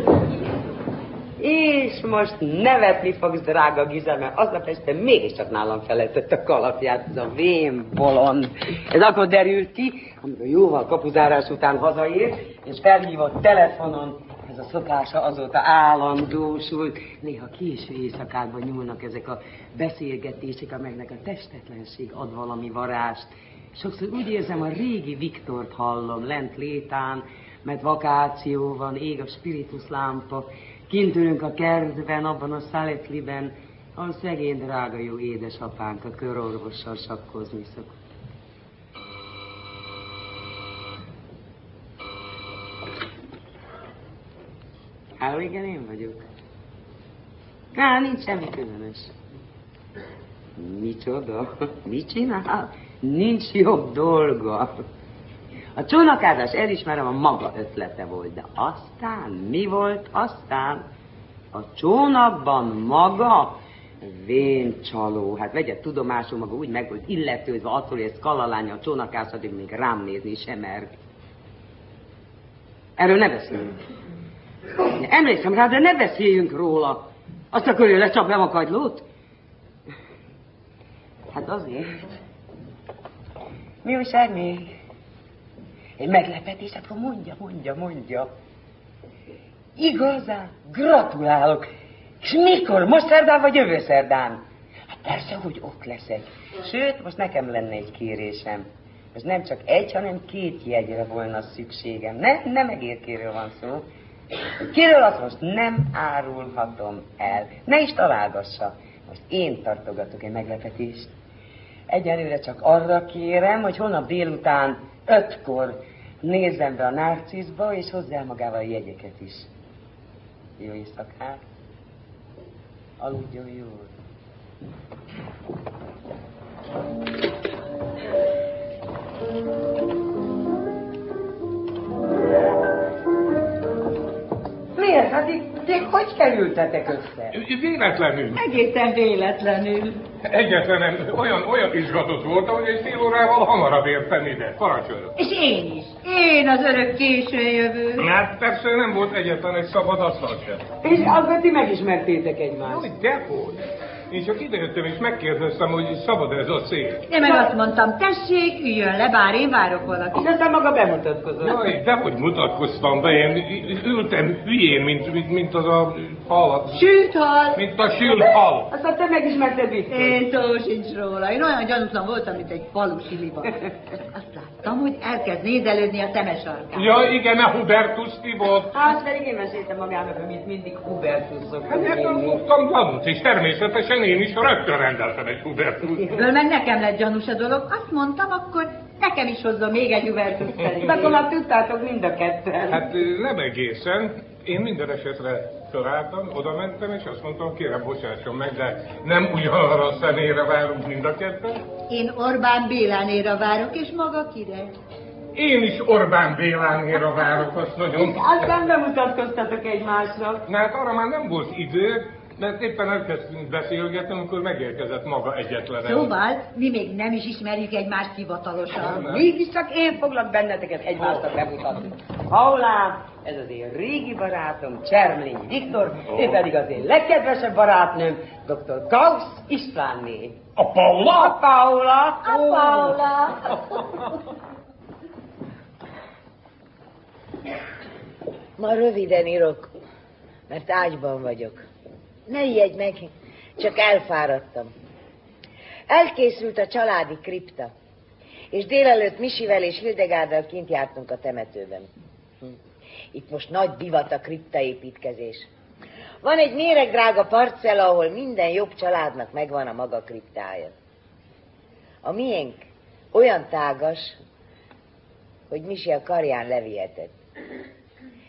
És most nevetni fogsz, drága Giza, mert aznap este mégiscsak nálam felejtett a kalapját, ez a vén bolond. Ez akkor derült ki, amikor jóval kapuzárás után hazaért, és felhívott telefonon, ez a szokása azóta állandósult. Néha késő éjszakákban nyúlnak ezek a beszélgetések, amelynek a testetlenség ad valami varást. Sokszor úgy érzem, a régi Viktort hallom lent létán, mert vakáció van, ég a spiritus lámpa, Kint ülünk a kertben, abban a szaletliben, ahol szegény drága jó édesapánk a körorvossal sakkozni szokott. Á, igen, én vagyok. Á, nincs semmi különös. Micsoda? Mit csinál? Nincs jobb dolga. A csónakázás elismerem a maga ötlete volt, de aztán mi volt aztán? A csónakban maga vén csaló. Hát vegye tudomásul maga úgy meg volt illetőzve attól, hogy ez kalalánya a csónakász, addig még rám nézni sem mer. Erről ne beszéljünk. Emlékszem rá, de ne beszéljünk róla. Azt akarja, lecsapjam a kagylót? Hát azért. Mi újság még? Meglepetés, akkor mondja, mondja, mondja. Igazán, gratulálok. És mikor? Most szerdán vagy jövő szerdán? Hát persze, hogy ott leszek. Sőt, most nekem lenne egy kérésem. Most nem csak egy, hanem két jegyre volna szükségem. Ne, nem megérkéről van szó. Kiről azt most nem árulhatom el. Ne is találgassa. Most én tartogatok egy meglepetést. Egyelőre csak arra kérem, hogy holnap délután ötkor nézzem be a narciszba, és hozzá magával a jegyeket is. Jó éjszakát! Aludjon jól! Miért? Hát ti hogy kerültetek össze? Véletlenül. Egészen véletlenül. Egyetlenem olyan, olyan izgatott voltam, hogy egy fél órával hamarabb értem ide. Parancsoljon. És én is. Én az örök későn jövő. Hát persze nem volt egyetlen egy szabad asztal sem. És akkor ti megismertétek egymást. Jaj, dehogy. Én csak idejöttem és megkérdeztem, hogy szabad ez a szék. Én meg azt mondtam, tessék, üljön le, bár én várok valakit. És aztán maga bemutatkozott. Jaj, dehogy mutatkoztam be, én ültem hülyén, mint, mint, mint az a hal. Sült hal. Mint a sült hal. Aztán te megismerted Viktor. Én szó sincs róla. Én olyan gyanútlan voltam, mint egy falusi liba. Azt láttam, hogy elkezd nézelődni a temes arkán. Ja, igen, a Hubertus Tibor. Hát pedig én meséltem magának, hogy mit mindig Hubertus szokott Hát ettől írni. fogtam gyanút, és természetesen én is rögtön rendeltem egy Hubertus. Ebből meg nekem lett gyanús a dolog. Azt mondtam, akkor nekem is hozzon még egy Hubertus De akkor már tudtátok mind a ketten. Hát nem egészen. Én minden esetre felálltam, oda mentem, és azt mondtam, kérem, bocsásson meg, de nem ugyanarra a személyre várunk mind a ketten. Én Orbán Bélánéra várok, és maga kire? Én is Orbán Bélánéra várok, azt nagyon. Aztán bemutatkoztatok egymásnak. Na hát arra már nem volt idő, mert éppen elkezdtünk beszélgetni, amikor megérkezett maga egyetlen. Szóval mi még nem is ismerjük egymást hivatalosan. Mégiscsak én foglak benneteket egymásnak bemutatni. Paulám, ez az én régi barátom, Csermlényi Viktor, ő pedig az én legkedvesebb barátnőm, dr. Gauss Istvánné. A Paula? A Paula! A Paula! Ma röviden írok, mert ágyban vagyok. Ne ijedj meg, csak elfáradtam. Elkészült a családi kripta, és délelőtt Misivel és Hildegárdal kint jártunk a temetőben. Hm. Itt most nagy divat a kriptaépítkezés. Van egy méregdrága parcella, ahol minden jobb családnak megvan a maga kriptája. A miénk olyan tágas, hogy Misi a karján levihetett.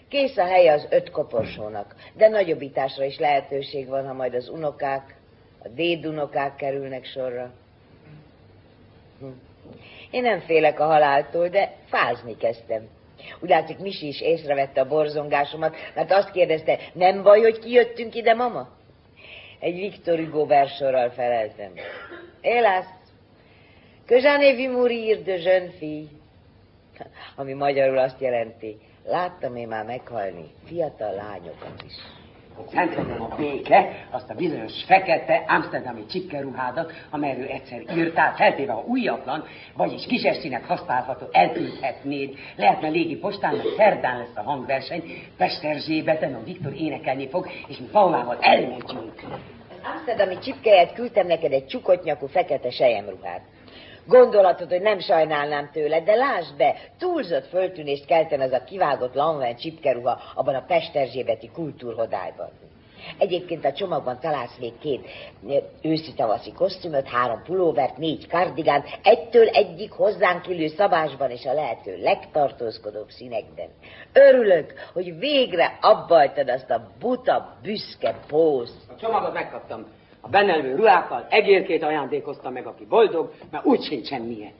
Kész a helye az öt koporsónak, de nagyobbításra is lehetőség van, ha majd az unokák, a dédunokák kerülnek sorra. Hm. Én nem félek a haláltól, de fázni kezdtem. Úgy látszik, Misi is észrevette a borzongásomat, mert azt kérdezte, nem baj, hogy kijöttünk ide, mama? Egy Victor Hugo versorral feleltem. Hélas, que j'en ai vu mourir de jeune fille. Ami magyarul azt jelenti, láttam én már meghalni fiatal lányokat is. Szentlegyen a béke, azt a bizonyos fekete amsterdami csipkeruhádat, amelyről egyszer írtál, feltéve ha újatlan, vagyis kisestinek használható, elküldhetnéd. Lehetne légi postán, mert szerdán lesz a hangverseny, Pesterzsébeten a Viktor énekelni fog, és mi Paulával elmegyünk. Az amsterdami csipkelyet küldtem neked egy csukotnyakú fekete sejemruhát. Gondolatod, hogy nem sajnálnám tőled, de lásd be, túlzott föltűnést kelten ez a kivágott Lanvin csipkeruha abban a Pesterzsébeti kultúrhodályban. Egyébként a csomagban találsz még két eh, őszi-tavaszi kosztümöt, három pulóvert, négy kardigánt, egytől egyik hozzánk illő szabásban és a lehető legtartózkodóbb színekben. Örülök, hogy végre abbajtad azt a buta, büszke pószt. A csomagot megkaptam. A benne levő ruhákkal egérkét ajándékoztam meg, aki boldog, mert úgy sincs semmilyen.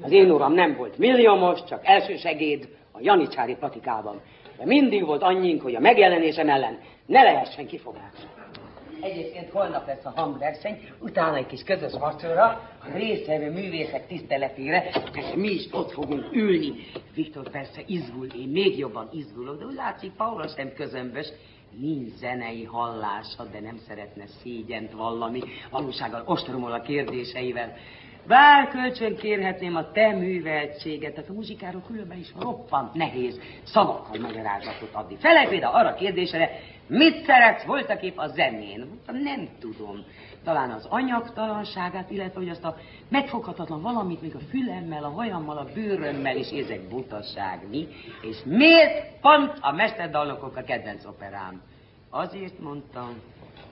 Az én uram nem volt milliómos, csak elsősegéd a janicsári patikában. De mindig volt annyink, hogy a megjelenésem ellen ne lehessen kifogás. Egyébként holnap lesz a hangverseny, utána egy kis közös vacsora, a résztvevő művészek tiszteletére, persze mi is ott fogunk ülni. Viktor persze izgul, én még jobban izgulok, de úgy látszik, Paula sem közömbös, nincs zenei hallása, de nem szeretne szégyent vallani, valósággal ostromol a kérdéseivel. Bár kölcsön kérhetném a te műveltséget, tehát a muzsikáról különben is roppant nehéz szavakkal magyarázatot adni. Felej például arra kérdésre, mit szeretsz voltak épp a zenén? Nem tudom. Talán az anyagtalanságát, illetve hogy azt a megfoghatatlan valamit még a fülemmel, a hajammal, a bőrömmel is érzek butaság, mi? És miért pont a mesterdalnokok a kedvenc operám? Azért mondtam,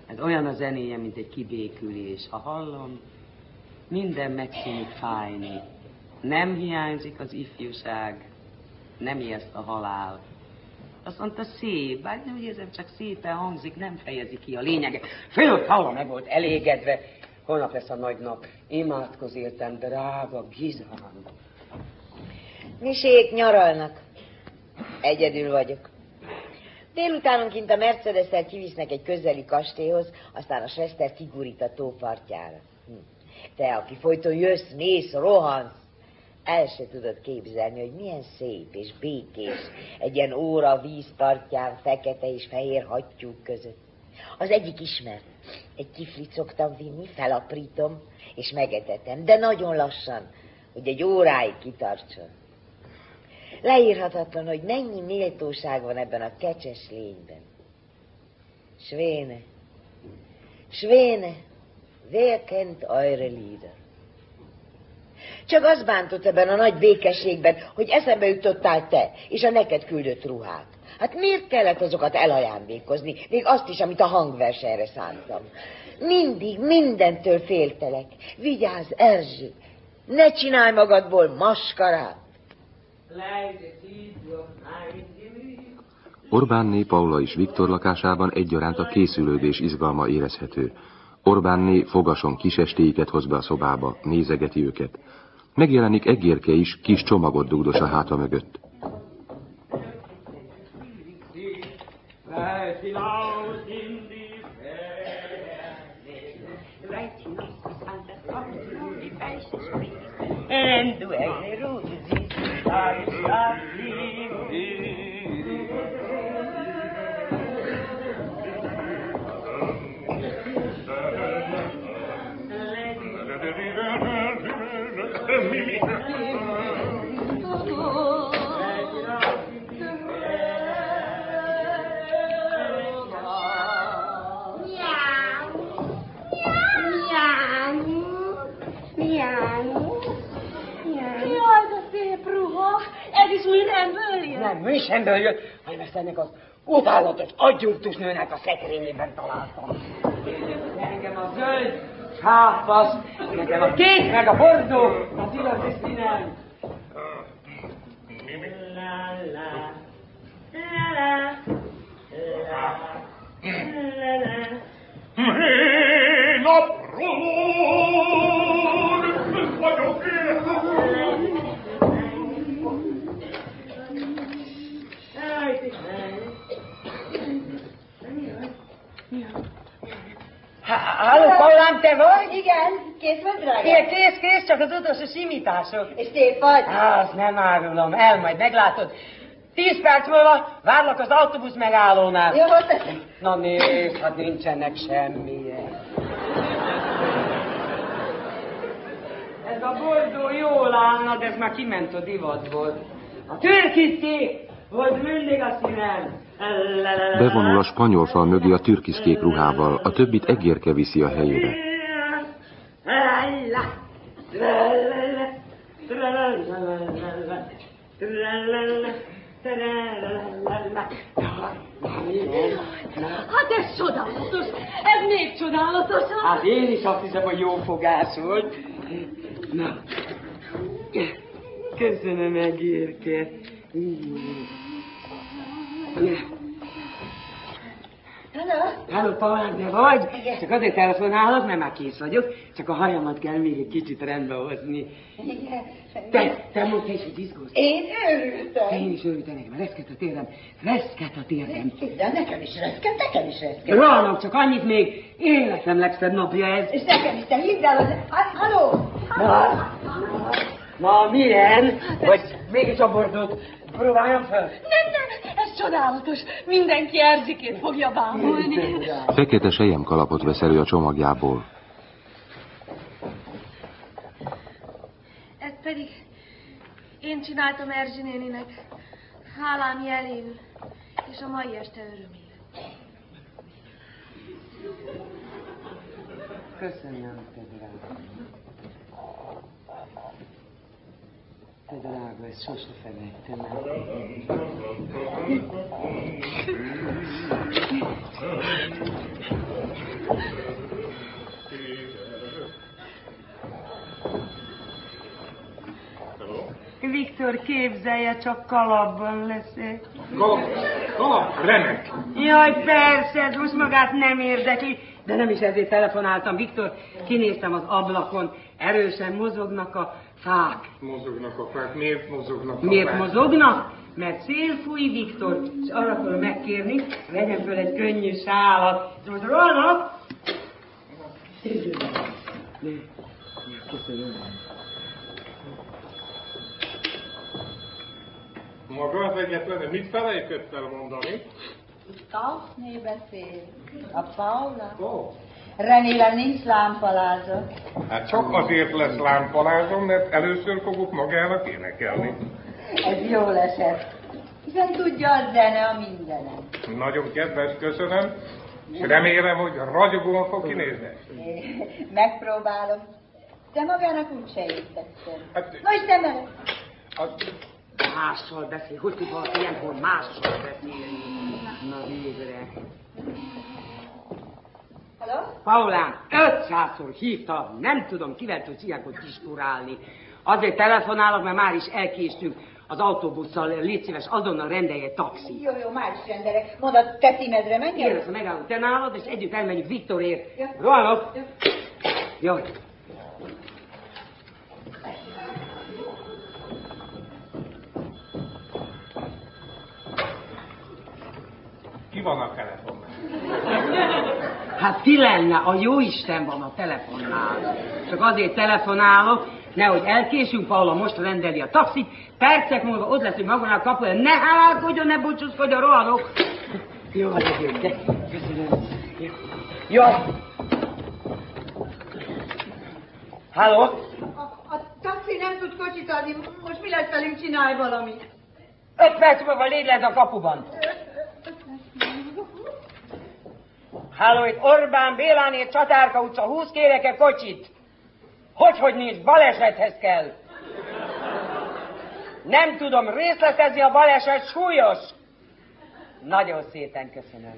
ez olyan a zenéje, mint egy kibékülés. Ha hallom, minden megszűnik fájni. Nem hiányzik az ifjúság, nem ijeszt a halál. Azt mondta, szép, bár úgy érzem, csak szépen hangzik, nem fejezi ki a lényeget. Főleg Paula meg volt elégedve. Holnap lesz a nagy nap. Imádkozz értem, drága Gizám. Misék nyaralnak. Egyedül vagyok. Délutánonként a mercedes kivisznek egy közeli kastélyhoz, aztán a Svester kigurít a tópartjára. Hm. Te, aki folyton jössz, mész, rohansz, el se tudod képzelni, hogy milyen szép és békés egy ilyen óra vízpartján fekete és fehér hattyúk között. Az egyik ismer. Egy kiflit szoktam vinni, felaprítom, és megetetem, de nagyon lassan, hogy egy óráig kitartson. Leírhatatlan, hogy mennyi méltóság van ebben a kecses lényben. Svéne, Svéne, wer kennt eure Lieder? Csak az bántott ebben a nagy békességben, hogy eszembe jutottál te, és a neked küldött ruhák. Hát miért kellett azokat elajándékozni, még azt is, amit a hangversenyre szántam? Mindig, mindentől féltelek. Vigyázz, Erzsi, ne csinálj magadból maskarát. Orbánné, Paula és Viktor lakásában egyaránt a készülődés izgalma érezhető. Orbánné fogason kisestéiket hoz be a szobába, nézegeti őket. Megjelenik egérke is, kis csomagot dugdos a háta mögött. En du är rolig, stark, Münchenből jött, hanem ezt ennek az utálatos adjunktus nőnek a szekrényében találtam. Engem a zöld sápasz, nekem a kék meg a bordó, a tilos és Halló, Paulám, te vagy? Igen, kész vagy, drága? Igen, kész, kész, csak az utolsó simítások. És szép vagy? Á, azt nem árulom, el majd meglátod. Tíz perc múlva várlak az autóbusz megállónál. Jó, volt Na nézd, hát nincsenek semmilyen. Ez a boldó jól állna, de ez már kiment a divatból. A türkiszkék volt mindig a szívem. Bevonul a spanyol fal mögé a türkiszkék ruhával, a többit egérke viszi a helyére. Hát ez csodálatos, ez még csodálatos. Hát én is azt hiszem, hogy jó fogás volt. Na, köszönöm, Egérke. Hello? Halló, Paulán, de vagy? Igen. Csak azért telefonálok, mert már kész vagyok, csak a hajamat kell még egy kicsit rendbe hozni. Igen. Te, te mondta is, hogy izgulsz. Én örültem. Én is örültem nekem, reszket a térdem, reszket a térdem. De nekem is reszket, nekem is reszket. Rohanok, csak annyit még, életem legszebb napja ez. És nekem is, te hidd el, hogy... Hát, halló? Na, na, milyen? Vagy mégis a bordót próbáljam fel? Nem, nem, ez csodálatos. Mindenki Erzsikét fogja bámulni. Fekete sejem kalapot vesz elő a csomagjából. Ezt pedig én csináltam Erzsi néninek. Hálám jeléül, és a mai este örömére. Köszönöm, te drága. Te drága, ezt sose felejtem el. Viktor, képzelje, csak kalapban leszek. Kalap, kalap, remek. Jaj, persze, ez most magát nem érdekli. De nem is ezért telefonáltam, Viktor. Kinéztem az ablakon, erősen mozognak a fák. Mozognak a fák. Miért mozognak a Miért fák? mozognak? Mert szél fúj, Viktor, és arra akarom megkérni, vegyem föl egy könnyű sálat. És most rohanok. Köszönöm. Maga az egyetlen, mit felejtett el mondani? Daphne beszél. A Paula. Ó, Remélem nincs lámpalázat. hát csak azért lesz lámpalázom, mert először fogok magának énekelni. Ez jól esett. Hiszen tudja a zene a mindenem. Nagyon kedves, köszönöm, és remélem, hogy ragyogóan fog kinézni. Megpróbálom. De magának úgyse értettem. Hát- Most nem el. Az, Mással beszél. Hogy tud valaki ilyenkor mással beszélni? Na végre. Halló? Paulán, 500-szor hívta, nem tudom, kivel tudsz ilyenkor disturálni. Azért telefonálok, mert már is elkéstünk az autóbusszal. Légy szíves, azonnal rendelj egy taxi. Jó, jó, már is rendelek. Mondd a te címedre, menj el. ezt megállunk te nálad, és együtt elmenjünk Viktorért. Ja. Rohanok! Ja. Jaj. ki van a telefonon? Hát ki lenne, a jó Isten van a telefonnál. Csak azért telefonálok, nehogy elkésünk, Paula most rendeli a taxit, percek múlva ott leszünk magának kapuja, ne hálálkodjon, ne búcsúzkodjon, rohanok. Jó, jó, de köszönöm. Jó. Jaj. Halló? A, a taxi nem tud kocsit adni. Most mi lesz velünk, csinálj valamit. Öt perc múlva légy lesz a kapuban. Háló, itt Orbán Béláné, Csatárka utca, 20 kérek kocsit. Hogy, hogy nincs, balesethez kell. Nem tudom részletezni a baleset, súlyos. Nagyon szépen köszönöm.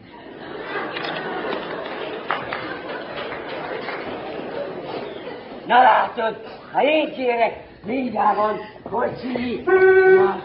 Na látod, ha én kérek, mindjárt van kocsi. Na,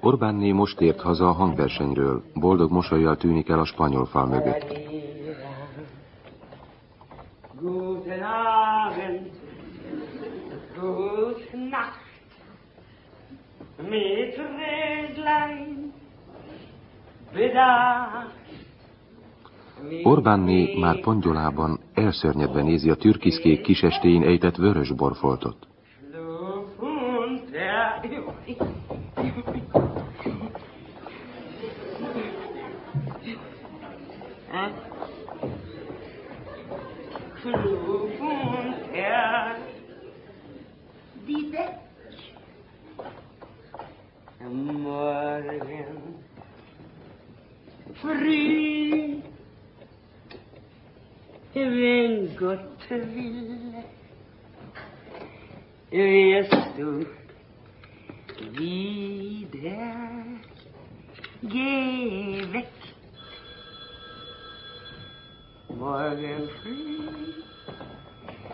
Orbánné most ért haza a hangversenyről. Boldog mosolyjal tűnik el a spanyol fal mögött. Guten Abend, gute Nacht, mit Röslein bedacht. Orbánné már pongyolában elszörnyedve nézi a türkiszkék kisestéjén ejtett vörös borfoltot. Gott will, wirst du wieder geweckt. Morgen früh,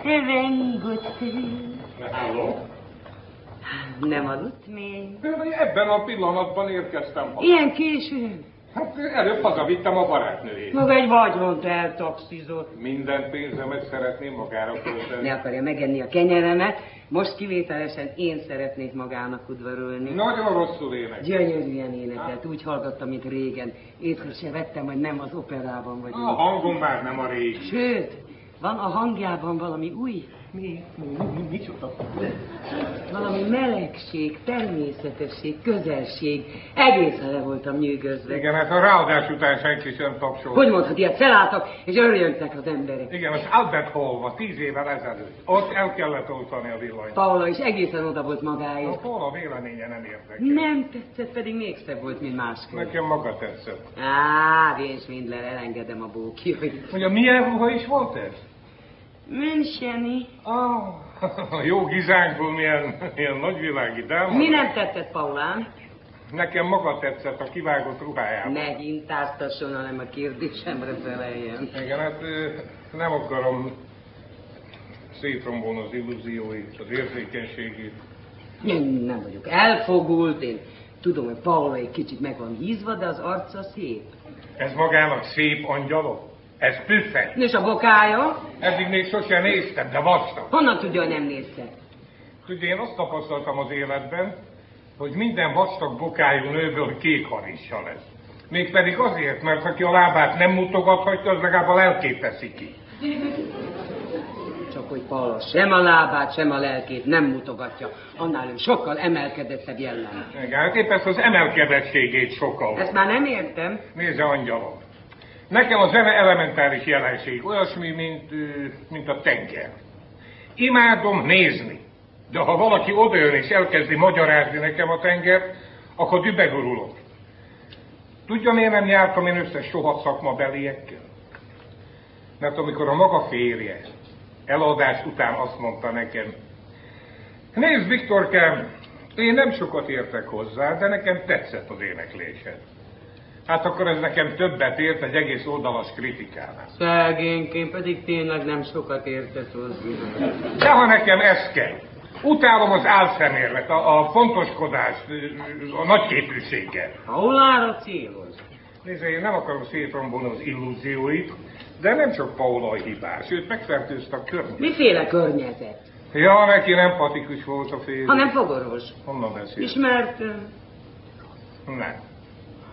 wenn Gott will. Halló? Nem aludt még? Ebben a pillanatban érkeztem haza. Ilyen későn? Hát előbb hazavittem a barátnőjét. Maga egy vagyont eltaxizott. Minden pénzemet szeretném magára költeni. Ne akarja megenni a kenyeremet, most kivételesen én szeretnék magának udvarolni. Nagyon rosszul ének. Gyönyörűen énekelt, úgy hallgattam, mint régen. Észre se vettem, hogy nem az operában A vagyunk. hangom már nem a régi. Sőt, van a hangjában valami új, Mi? Mi? Mi? Micsoda? valami melegség, természetesség, közelség. Egészen le voltam nyűgözve. Igen, hát a ráadás után senki sem tapsol. Hogy mondhat ilyet? Felálltak, és örjöntek az emberek. Igen, az Albert Hallva, tíz évvel ezelőtt. Ott el kellett oltani a villanyt. Paula is egészen oda volt A magáért. Paula véleménye nem érdekel. Nem tetszett, pedig még szebb volt, mint máskor. Nekem maga tetszett. Á, Vén Schwindler, elengedem a bókjait. Mondja, milyen ruha is volt ez? Müncheni. Ah, a jó gizánkból milyen, milyen nagyvilági dáma. Mi nem tetted, Paulán? Nekem maga tetszett a kivágott ruhájában. Megint tártasson, hanem a kérdésemre feleljen. Igen, hát nem akarom szétrombolni az illúzióit, az érzékenységét. Én nem vagyok elfogult, én tudom, hogy Paula egy kicsit meg van hízva, de az arca szép. Ez magának szép angyalok? Ez püffet? És a bokája? Eddig még sosem néztem, de vastag. Honnan tudja, hogy nem nézte? Tudja, én azt tapasztaltam az életben, hogy minden vastag bokájú nőből kék harissa lesz. Mégpedig azért, mert aki a lábát nem mutogathatja, az legalább a lelkét teszi ki. Csak hogy Paula sem a lábát, sem a lelkét nem mutogatja. Annál ő sokkal emelkedettebb jellem. Igen, hát épp ezt az emelkedettségét sokkal. Ezt már nem értem. Nézze, angyalom. Nekem a zene elementáris jelenség, olyasmi, mint, mint a tenger. Imádom nézni, de ha valaki odajön és elkezdi magyarázni nekem a tengert, akkor dübegurulok. Tudja, miért nem jártam én össze soha szakmabeliekkel? Mert amikor a maga férje eladás után azt mondta nekem, nézd, Viktorkám, én nem sokat értek hozzá, de nekem tetszett az éneklésed. Hát akkor ez nekem többet ért egy egész oldalas kritikánál. Szegényként pedig tényleg nem sokat értett hozzá. De ha nekem ez kell, utálom az álszemérlet, a, a fontoskodást, a nagyképűséggel. Paulára céloz. Nézd, én nem akarom szétrombolni az illúzióit, de nem csak Paula a hibás, őt megfertőzte a környezet. Miféle környezet? Ja, neki nem patikus volt a férj. Hanem fogoros. Honnan beszél? Ismert... Nem.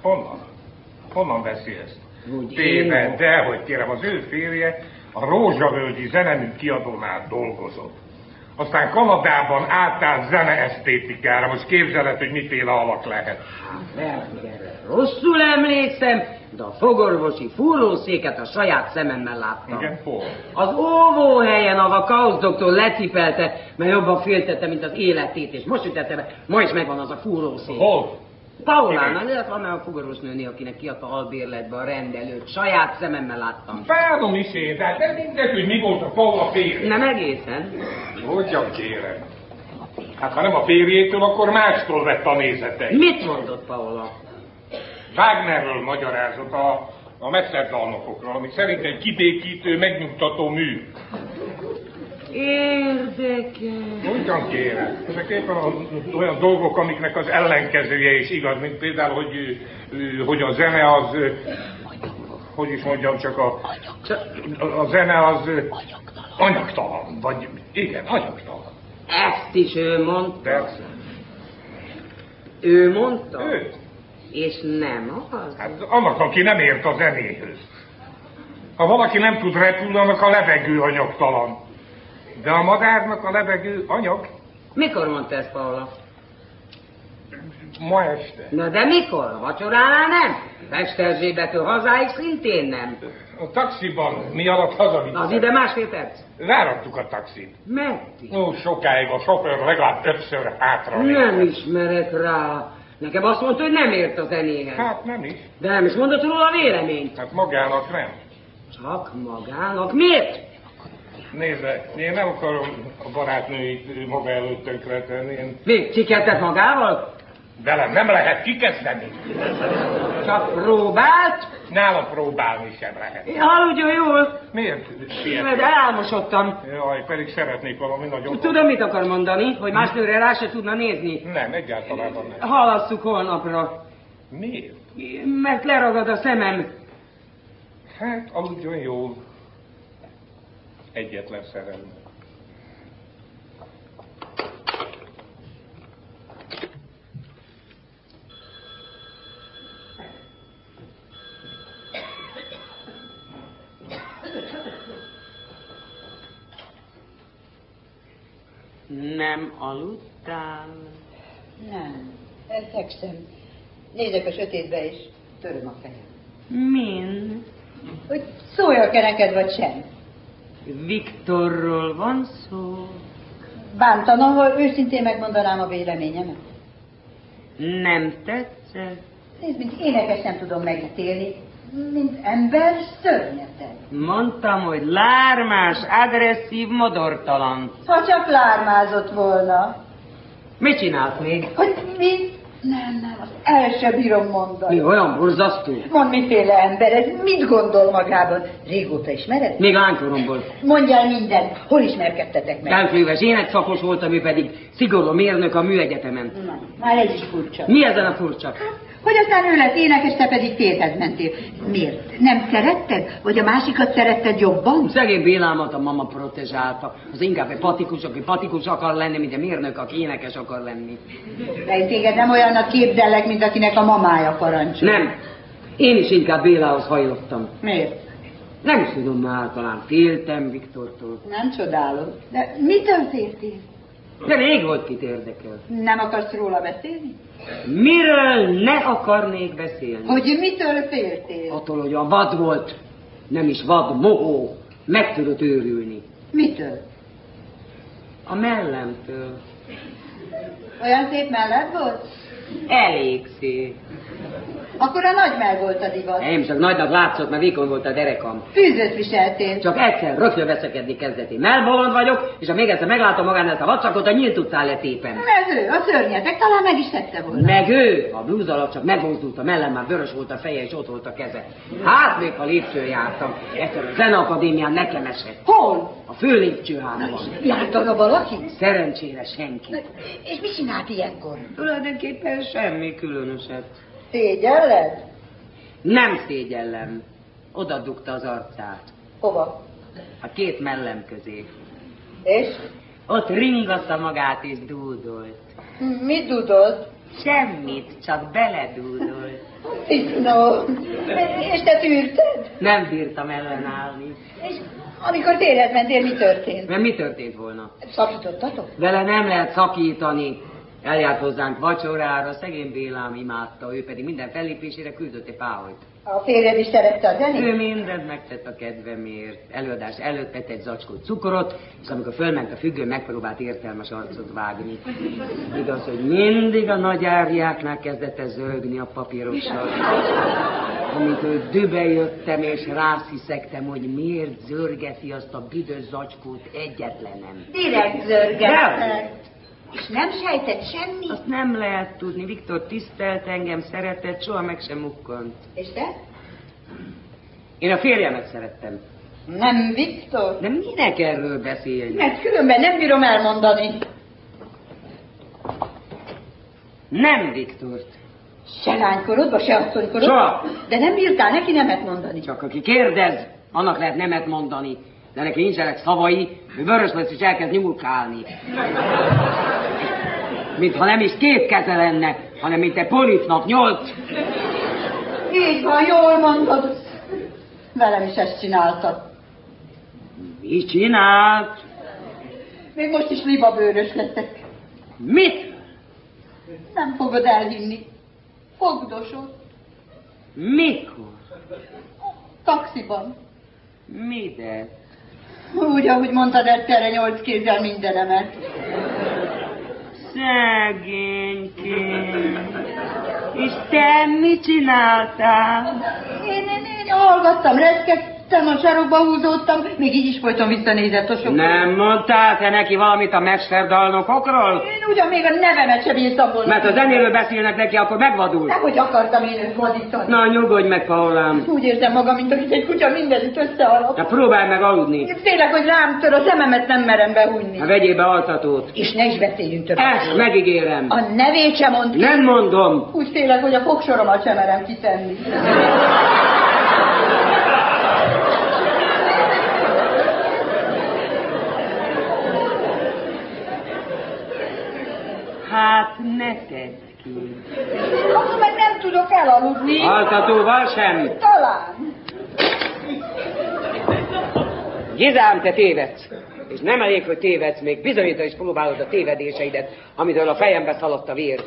Honnan? Honnan veszi ezt? Úgy Téved, de hogy kérem, az ő férje a Rózsavölgyi zenemű kiadónál dolgozott. Aztán Kanadában átállt zene esztétikára, most képzeled, hogy miféle alak lehet. Erre rosszul emlékszem, de a fogorvosi fúrószéket a saját szememmel láttam. Igen, hol? Az óvóhelyen, ahol a Kausz doktor lecipelte, mert jobban féltette, mint az életét, és most ütette be, ma is megvan az a fúrószék. Hol? Paulánál, illetve annál a fogorvosnőnél, akinek kiadta albérletbe a rendelőt. Saját szememmel láttam. Bánom is én, de nem mindegy, hogy mi volt a Paula férje. Nem egészen. Hogyan kérem? Hát ha nem a férjétől, akkor mástól vett a nézeteit. Mit mondott Paula? Wagnerről magyarázott a, a messzerdalnokokról, ami szerint egy kibékítő, megnyugtató mű. Érdekes. Hogyan kérem? Ezek éppen olyan dolgok, amiknek az ellenkezője is igaz, mint például, hogy, hogy a zene az, hogy is mondjam, csak a, a, zene az anyagtalan, vagy igen, anyagtalan. Ezt is ő mondta. Persze. Ő mondta? Ő. És nem az? Hát annak, aki nem ért a zenéhöz. Ha valaki nem tud repülni, annak a levegő anyagtalan. De a madárnak a levegő anyag Mikor mondta ezt Paula? ma este. Na de mikor? Vacsoránál nem? Mesterzsébetől hazáig szintén nem. A taxiban mi alatt hazavittek. Az ide másfél perc. Ráraktuk a taxit. Meddig? Ó, sokáig a sofőr legalább ötször hátra Nem nézett. ismerek rá. Nekem azt mondta, hogy nem ért a zenéhez. Hát nem is. De nem is mondott róla a véleményt. Hát magának nem. Csak magának. Miért? Nézze, én nem akarom a barátnőit maga előtt tönkretenni. Én Még kikeltett magával? velem nem lehet kikezdeni. Csak próbált? Nála próbálni sem lehet. Aludjon jól. Miért? Mert elálmosodtam. Jaj, pedig szeretnék valami nagyon... Tudom, mit akar mondani, hogy más nőre rá se tudna nézni. Nem, egyáltalán nem. Halasszuk holnapra. Miért? Mert leragad a szemem. Hát, aludjon jól. Egyetlen szerelem. Nem aludtál? Nem, elfekszem. Nézek a sötétbe, és töröm a fejem. Min? Hogy szóljak-e neked, vagy sem? Viktorról van szó? Bántana, ha őszintén megmondanám a véleményemet? Nem tetszett? Nézd, mint énekes nem tudom megítélni, Mint ember szörnyeteg. Mondtam, hogy lármás, agresszív, modortalan. Ha csak lármázott volna. Mit csinált még? Hogy mi? Nem, nem, azt el se bírom mondani. Mi olyan borzasztó? Mond, miféle ember ez? Mit gondol magában? Régóta ismered? Még lánykoromból. Mondjál mindent. Hol ismerkedtetek meg? Táncműves énekszakos voltam, ő pedig szigorú mérnök a műegyetemen. Na, már ez is furcsa. Mi ezen a furcsa? Hogy aztán ő lett énekes, te pedig férhez mentél. Miért? Nem szeretted? Vagy a másikat szeretted jobban? Szegény Bélámat a mama protezsálta. Az inkább egy patikus, aki patikus akar lenni, mint egy mérnök, aki énekes akar lenni. De én téged nem olyannak képzellek, mint akinek a mamája parancsol. Nem. Én is inkább Bélához hajlottam. Miért? Nem is tudom már, talán féltem Viktortól. Nem csodálom. De mitől féltél? De rég volt kit érdekel. Nem akarsz róla beszélni? Miről ne akarnék beszélni? Hogy mitől féltél? Attól, hogy a vad volt, nem is vad, mohó, meg tudott őrülni. Mitől? A mellemtől. Olyan szép mellett volt? Elég szép. Akkor a nagy meg volt a divat. Nem, csak nagynak látszott, mert vékony volt a derekam. Fűzőt viseltél. Csak egyszer rögtön veszekedni kezdett. Én melbolond vagyok, és ha még egyszer meglátom magán ezt a vacakot, a nyílt utcán letépen. Ez ő, a szörnyetek, talán meg is tette volna. Meg ő, a blúz alatt csak megmozdult a mellem, már vörös volt a feje, és ott volt a keze. Hát még a lépcsőn jártam. Egyszer a Zeneakadémián nekem esett. Hol? A fő lépcsőházban. Járt arra valaki? Szerencsére senki. És mit csinált ilyenkor? Tulajdonképpen semmi különöset. Szégyelled? Nem szégyellem. Oda dugta az arcát. Hova? A két mellem közé. És? Ott ringatta magát és dúdolt. Mit tudod? Semmit, csak beledúdolt. No. És te tűrted? Nem bírtam ellenállni. És amikor térhez mentél, mi történt? Mert mi történt volna? Szakítottatok? Vele nem lehet szakítani. Eljárt hozzánk vacsorára, szegény Bélám imádta, ő pedig minden fellépésére küldött egy páholyt. A férjed is szerette a zenét? Ő mindent megtett a kedvemért. Előadás előtt tett egy zacskó cukorot, és amikor fölment a függő, megpróbált értelmes arcot vágni. Igaz, hogy mindig a nagy árjáknál kezdett ez zörögni a papírossal. Amikor dübe jöttem, és rásziszegtem, hogy miért zörgeti azt a büdös zacskót egyetlenem. Direkt zörgette. És nem sejtett semmit? Azt nem lehet tudni. Viktor tisztelt engem, szeretett, soha meg sem mukkant. És te? Én a férjemet szerettem. Nem Viktor? De minek erről beszélni? Mert különben nem bírom elmondani. Nem Viktort. Se lánykorodba, se asszonykorodba. Soha. De nem bírtál neki nemet mondani. Csak aki kérdez, annak lehet nemet mondani. De neki nincsenek szavai, ő vörös lesz és elkezd nyúlkálni. Mintha nem is két keze lenne, hanem mint egy polifnak nyolc. Így van, jól mondod. Velem is ezt csinálta. Mi csinált? Még most is libabőrös lettek. Mit? Nem fogod elhinni. Fogdosott. Mikor? Taxiban. Mi de? Úgy, ahogy mondtad, erre nyolc kézzel mindenemet. Szegénykém. És te mit csináltál? Én, én, én hallgattam, reszkedtem, a sarokba húzódtam, még így is folyton visszanézett a sok. Nem mondtál te neki valamit a mesterdalnokokról? Én ugyan még a nevemet sem bírtam volna. Mert ha zenéről beszélnek neki, akkor megvadul. Nehogy akartam én őt vadítani. Na, nyugodj meg, Paulám. Úgy érzem magam, mint akit egy kutya mindenütt összeharap. Na, próbálj meg aludni. Félek, hogy rám tör, a szememet nem merem behújni. Ha vegyél be altatót. És ne is beszéljünk többet. Ezt megígérem. A nevét sem mond ki. Nem mondom. Úgy félek, hogy a fogsoromat sem merem kitenni. Hát ne tedd ki. Akkor meg nem tudok elaludni. Altatóval sem. Talán. Gizám, te tévedsz. És nem elég, hogy tévedsz, még bizonyítani is próbálod a tévedéseidet, amitől a fejembe szaladt a vér.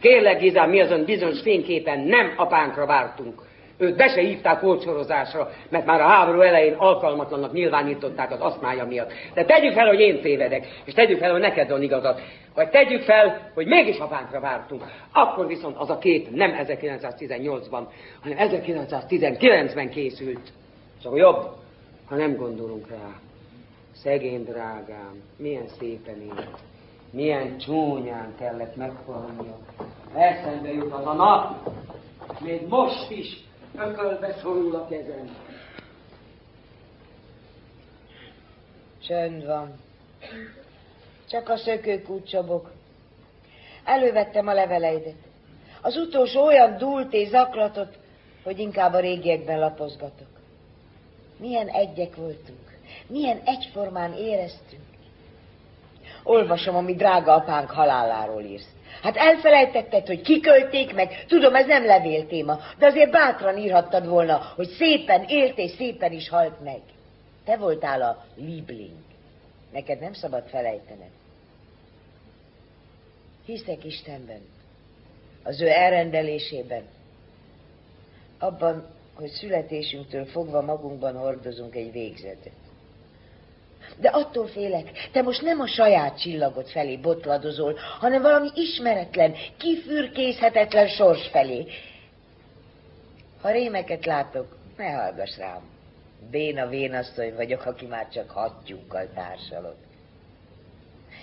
Kérlek, Gizám, mi azon bizonyos fényképen nem apánkra vártunk. Őt be se hívták kócsorozásra, mert már a háború elején alkalmatlannak nyilvánították az aszmája miatt. De tegyük fel, hogy én tévedek, és tegyük fel, hogy neked van igazad. Vagy tegyük fel, hogy mégis apánkra vártunk. Akkor viszont az a kép nem 1918-ban, hanem 1919-ben készült. Csak jobb, ha nem gondolunk rá. Szegény drágám, milyen szépen élt. Milyen csúnyán kellett meghalnia. Eszembe jut az a nap, még most is ökölbe szorul a kezem. Csönd van. Csak a szökőkút csobok. Elővettem a leveleidet. Az utolsó olyan dúlt és zaklatott, hogy inkább a régiekben lapozgatok. Milyen egyek voltunk, milyen egyformán éreztünk. Olvasom, ami drága apánk haláláról írsz. Hát elfelejtetted, hogy kikölték meg, tudom, ez nem levéltéma, de azért bátran írhattad volna, hogy szépen élt és szépen is halt meg. Te voltál a Liebling. Neked nem szabad felejtened. Hiszek Istenben, az ő elrendelésében, abban, hogy születésünktől fogva magunkban hordozunk egy végzetet. De attól félek, te most nem a saját csillagot felé botladozol, hanem valami ismeretlen, kifürkészhetetlen sors felé. Ha rémeket látok, ne hallgass rám. Béna vénasszony vagyok, aki már csak hattyúkkal társalod.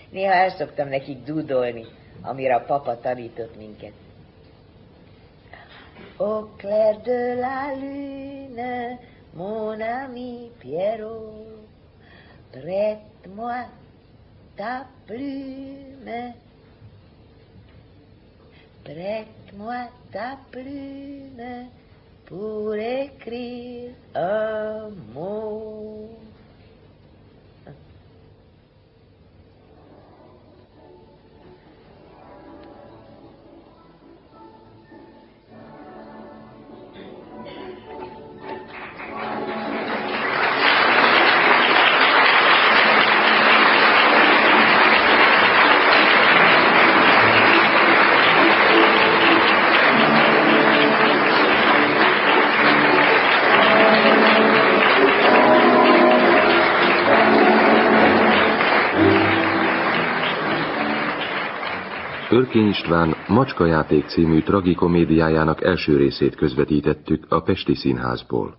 Néha el szoktam nekik dudolni, amire a papa tanított minket. Au clair de la lune, mon ami Pierrot, Prête-moi ta plume. Prête-moi ta plume pour écrire un mot. Örkény István Macskajáték című tragikomédiájának első részét közvetítettük a Pesti Színházból.